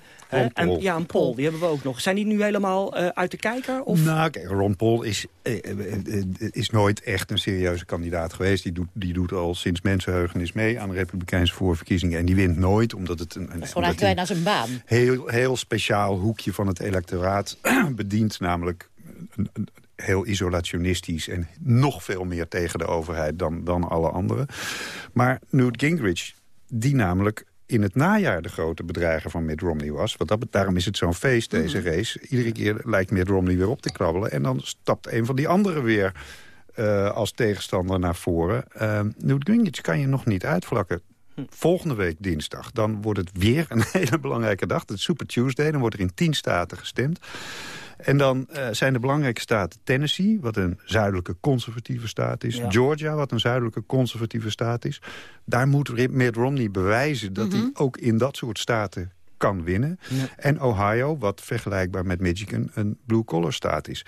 En, ja, en Paul, die hebben we ook nog. Zijn die nu helemaal eh, uit de kijker? Of? Nou, kijk, Ron Paul is, eh, eh, is nooit echt een serieuze kandidaat geweest. Die doet, die doet al sinds mensenheugenis mee aan de Republikeinse voorverkiezingen. En die wint nooit, omdat het een, een, Dat is gewoon omdat eigenlijk hij bijna zijn baan. heel, heel speciaal hoekje van het electoraat bedient. Namelijk een, een- heel isolationistisch en nog veel meer tegen de overheid dan, dan alle anderen. Maar Newt Gingrich, die namelijk in het najaar de grote bedreiger van Mitt Romney was. Want dat, daarom is het zo'n feest, deze race. Iedere keer lijkt Mitt Romney weer op te krabbelen. En dan stapt een van die anderen weer eh, als tegenstander naar voren. Uh, Newt Gingrich kan je nog niet uitvlakken. Volgende week dinsdag, dan wordt het weer een hele belangrijke dag. Het is Super Tuesday, dan wordt er in tien staten gestemd. En dan eh, zijn de belangrijke staten Tennessee, wat een zuidelijke conservatieve staat is. Ja. Georgia, wat een zuidelijke conservatieve staat is. Daar moet Mitt Romney bewijzen dat hij ook in dat soort staten kan winnen. En Ohio, wat vergelijkbaar met Michigan een blue-collar staat is.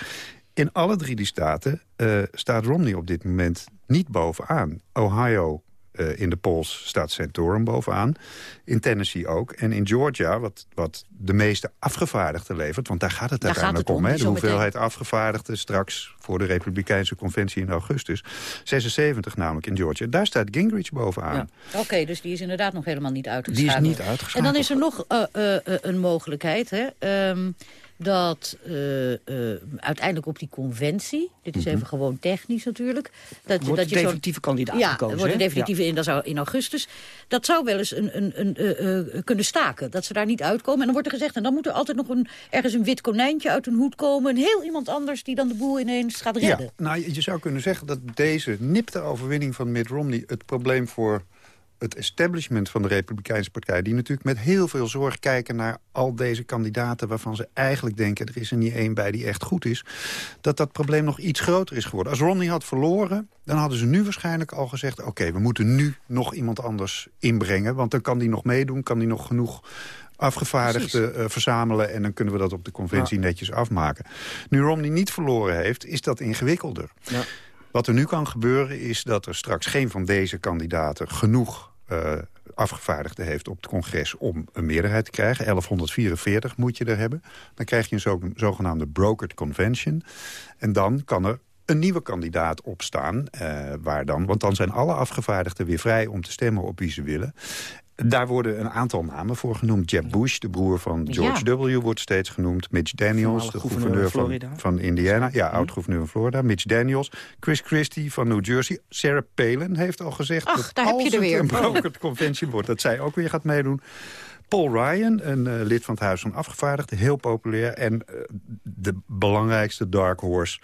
In alle drie die staten eh, staat Romney op dit moment niet bovenaan. Ohio eh, in de polls staat Santorum bovenaan. In Tennessee ook. En in Georgia, wat, wat de meeste afgevaardigden levert... want daar gaat het Daar gaat uiteindelijk het om, om. hè, zo de meteen. hoeveelheid afgevaardigden straks... voor de Republikeinse conventie in augustus. 76 namelijk in Georgia. Daar staat Gingrich bovenaan. Oké, dus die is inderdaad nog helemaal niet Die uitgeschakeld. is niet uitgeschakeld. En dan is er nog eh, eh, eh, een mogelijkheid, hè. ehm, dat eh, eh, uiteindelijk op die conventie... dit is Mhm. even gewoon technisch natuurlijk... dat, Wordt dat de definitieve kandidaat ja, gekozen, wordt een hè? definitieve in, dat zou in augustus. Dat zou wel eens een, een, een, eh, eh, kunnen staken, dat ze daar niet uitkomen. En dan wordt er gezegd, en dan moet er altijd nog een, ergens een wit konijntje uit een hoed komen... een heel iemand anders die dan de boel ineens gaat redden. Ja, nou, je zou kunnen zeggen dat deze nipte overwinning van Mitt Romney... het probleem voor het establishment van de Republikeinse Partij... die natuurlijk met heel veel zorg kijken naar al deze kandidaten... waarvan ze eigenlijk denken, er is er niet één bij die echt goed is... dat dat probleem nog iets groter is geworden. Als Romney had verloren, dan hadden ze nu waarschijnlijk al gezegd... oké, we moeten nu nog iemand anders inbrengen... want dan kan die nog meedoen, kan die nog genoeg afgevaardigden uh, verzamelen... en dan kunnen we dat op de conventie netjes afmaken. Nu Romney niet verloren heeft, is dat ingewikkelder. Ja. Wat er nu kan gebeuren is dat er straks geen van deze kandidaten genoeg uh, afgevaardigden heeft op het congres om een meerderheid te krijgen. 1144 moet je er hebben. Dan krijg je een zogenaamde brokered convention. En dan kan er een nieuwe kandidaat opstaan. Uh, waar dan, want dan zijn alle afgevaardigden weer vrij om te stemmen op wie ze willen. Daar worden een aantal namen voor genoemd. Jeb Bush, de broer van George ja. W., wordt steeds genoemd. Mitch Daniels, de gouverneur, van, van, Indiana. Ja, oud-gouverneur van Florida. Mitch Daniels. Chris Christie van New Jersey. Sarah Palin heeft al gezegd Ach, dat daar als heb je er weer. het een brokered convention wordt... dat zij ook weer gaat meedoen. Paul Ryan, een uh, lid van het Huis van Afgevaardigden, heel populair. En uh, de belangrijkste dark horse,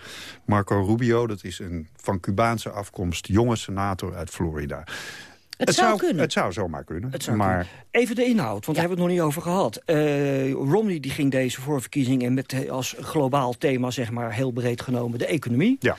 Marco Rubio... dat is een van Cubaanse afkomst, jonge senator uit Florida. Het, zou, kunnen. Het zou zomaar kunnen. Het zou maar... kunnen. Even de inhoud, want ja. daar hebben we het nog niet over gehad. Uh, Romney die ging deze voorverkiezingen met als globaal thema, zeg maar, heel breed genomen, de economie. Ja,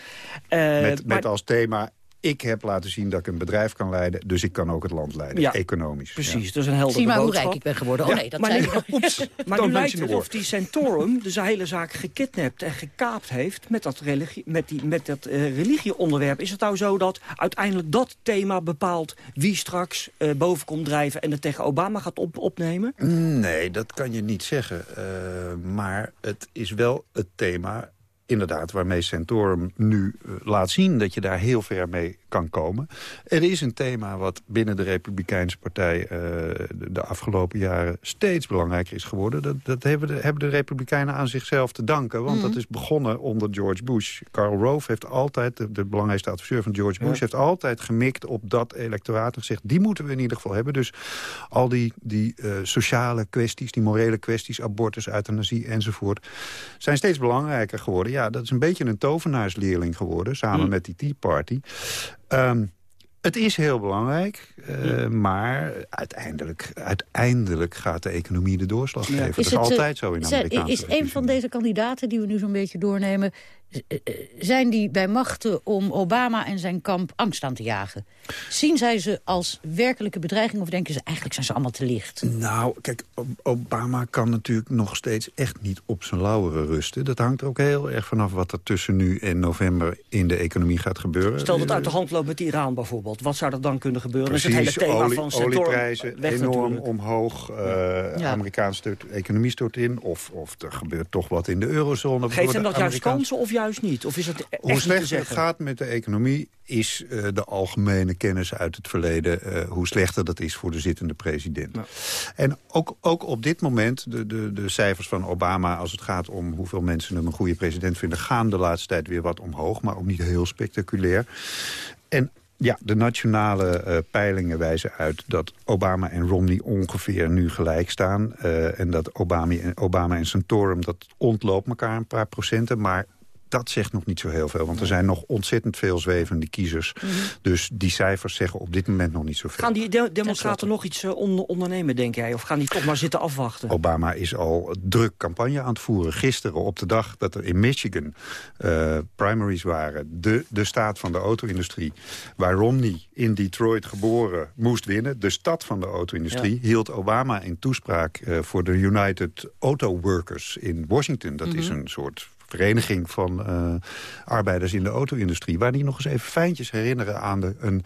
uh, met, met als thema ik heb laten zien dat ik een bedrijf kan leiden... dus ik kan ook het land leiden, ja, economisch. Precies, ja. is een heldere Zie maar boodschap. hoe rijk ik ben geworden. Oh Ja, nee, dat maar zei nu, oeps, maar nu lijkt het of die Centaurum dus de hele zaak gekidnapt en gekaapt heeft... met dat, religie, met die, met dat uh, religieonderwerp. Is het nou zo dat uiteindelijk dat thema bepaalt... wie straks uh, boven komt drijven en het tegen Obama gaat op, opnemen? Nee, dat kan je niet zeggen. Uh, maar het is wel het thema inderdaad, waarmee Centaurum nu uh, laat zien dat je daar heel ver mee kan komen. Er is een thema wat binnen de Republikeinse Partij uh, de, afgelopen jaren steeds belangrijker is geworden. Dat, dat hebben, de, hebben, de, Republikeinen aan zichzelf te danken, want mm. dat is begonnen onder George Bush. Karl Rove heeft altijd, de, de belangrijkste adviseur van George Bush, ja. heeft altijd gemikt op dat electoraat en gezegd, die moeten we in ieder geval hebben. Dus al die, die uh, sociale kwesties, die morele kwesties, abortus, euthanasie enzovoort, zijn steeds belangrijker geworden. Ja, dat is een beetje een tovenaarsleerling geworden, samen mm. met die Tea Party. Um, het is heel belangrijk, uh, ja. maar uiteindelijk, uiteindelijk gaat de economie de doorslag geven. Ja. dat is het, altijd zo in Amerikaanse Is een van deze kandidaten die we nu zo'n beetje doornemen... zijn die bij machten om Obama en zijn kamp angst aan te jagen? Zien zij ze als werkelijke bedreiging of denken ze eigenlijk zijn ze allemaal te licht? Nou, kijk, Obama kan natuurlijk nog steeds echt niet op zijn lauweren rusten. Dat hangt er ook heel erg vanaf wat er tussen nu en november in de economie gaat gebeuren. Stel dat het uit de hand loopt met Iran bijvoorbeeld. Wat zou er dan kunnen gebeuren? Precies, is het hele thema olie, van olieprijzen weg enorm natuurlijk. omhoog. Uh, ja. Amerikaanse economie stort in. Of, of er gebeurt toch wat in de eurozone. Geeft hem dat juist kansen of juist niet? Of is het echt hoe slecht het gaat met de economie is uh, de algemene kennis uit het verleden... Uh, hoe slechter dat is voor de zittende president. En ook, ook op dit moment, de, de, de cijfers van Obama... als het gaat om hoeveel mensen hem een goede president vinden... gaan de laatste tijd weer wat omhoog, maar ook niet heel spectaculair. En ja, de nationale uh, peilingen wijzen uit dat Obama en Romney ongeveer nu gelijk staan. Uh, en dat Obama, Obama en Santorum, dat ontloopt elkaar een paar procenten. Maar dat zegt nog niet zo heel veel. Want er zijn nog ontzettend veel zwevende kiezers. Mm -hmm. Dus die cijfers zeggen op dit moment nog niet zoveel. Gaan die de demonstraten nog iets on ondernemen, denk jij? Of gaan die toch maar zitten afwachten? Obama is al druk campagne aan het voeren. Gisteren op de dag dat er in Michigan uh, primaries waren. De, de staat van de auto-industrie. Waar Romney in Detroit geboren moest winnen. De stad van de auto-industrie. Ja. Hield Obama in toespraak uh, voor de United Auto Workers in Washington. Dat mm -hmm. is een soort vereniging van uh, arbeiders in de auto-industrie... waar die nog eens even fijntjes herinneren aan de, een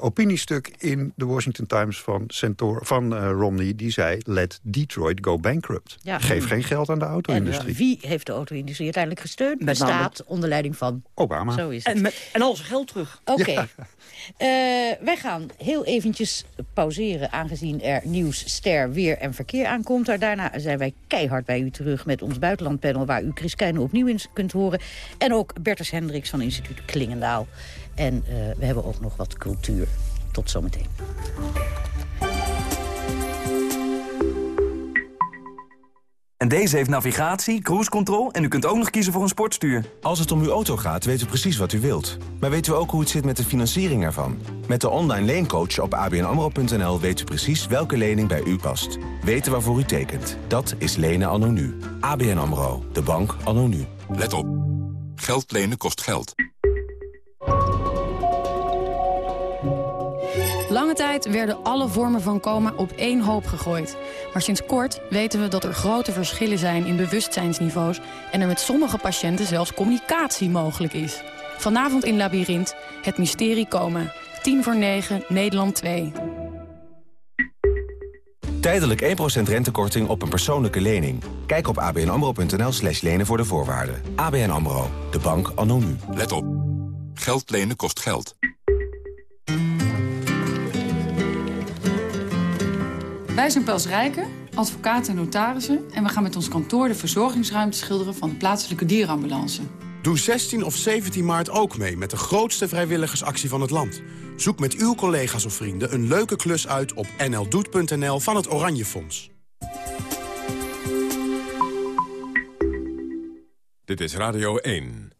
opiniestuk in de Washington Times van, Centaur, van uh, Romney... die zei, let Detroit go bankrupt. Ja. Geef geen geld aan de auto-industrie. wie heeft de auto-industrie uiteindelijk gesteund? De staat onder leiding van... Obama. Zo is het. En, met, en al zijn geld terug. Oké. Okay. Ja. Uh, wij gaan heel eventjes pauzeren... aangezien er nieuws, ster, weer en verkeer aankomt. Daarna zijn wij keihard bij u terug met ons buitenlandpanel... waar u Chris Keijnen opnieuw in kunt horen. En ook Bertus Hendricks van instituut Klingendaal. En uh, we hebben ook nog wat cultuur. Tot zometeen. En En deze heeft navigatie, cruise control en u kunt ook nog kiezen voor een sportstuur. Als het om uw auto gaat, weten we precies wat u wilt. Maar weten we ook hoe het zit met de financiering ervan? Met de online leencoach op abnamro.nl weet u precies welke lening bij u past. Weten waarvoor u tekent. Dat is lenen anno nu. ABN AMRO. De bank anno nu. Let op. Geld lenen kost geld. Lange tijd werden alle vormen van coma op één hoop gegooid. Maar sinds kort weten we dat er grote verschillen zijn in bewustzijnsniveaus... en er met sommige patiënten zelfs communicatie mogelijk is. Vanavond in Labyrinth, het mysterie coma. 10 voor 9, Nederland 2. Tijdelijk 1% rentekorting op een persoonlijke lening. Kijk op abnamro.nl slash lenen voor de voorwaarden. ABN AMRO, de bank anno nu. Let op. Geld lenen kost geld. Wij zijn Pels Rijken, advocaten en notarissen... en we gaan met ons kantoor de verzorgingsruimte schilderen... van de plaatselijke dierenambulance. Doe 16 of 17 maart ook mee met de grootste vrijwilligersactie van het land. Zoek met uw collega's of vrienden een leuke klus uit op nldoet.nl van het Oranje Fonds. Dit is Radio 1.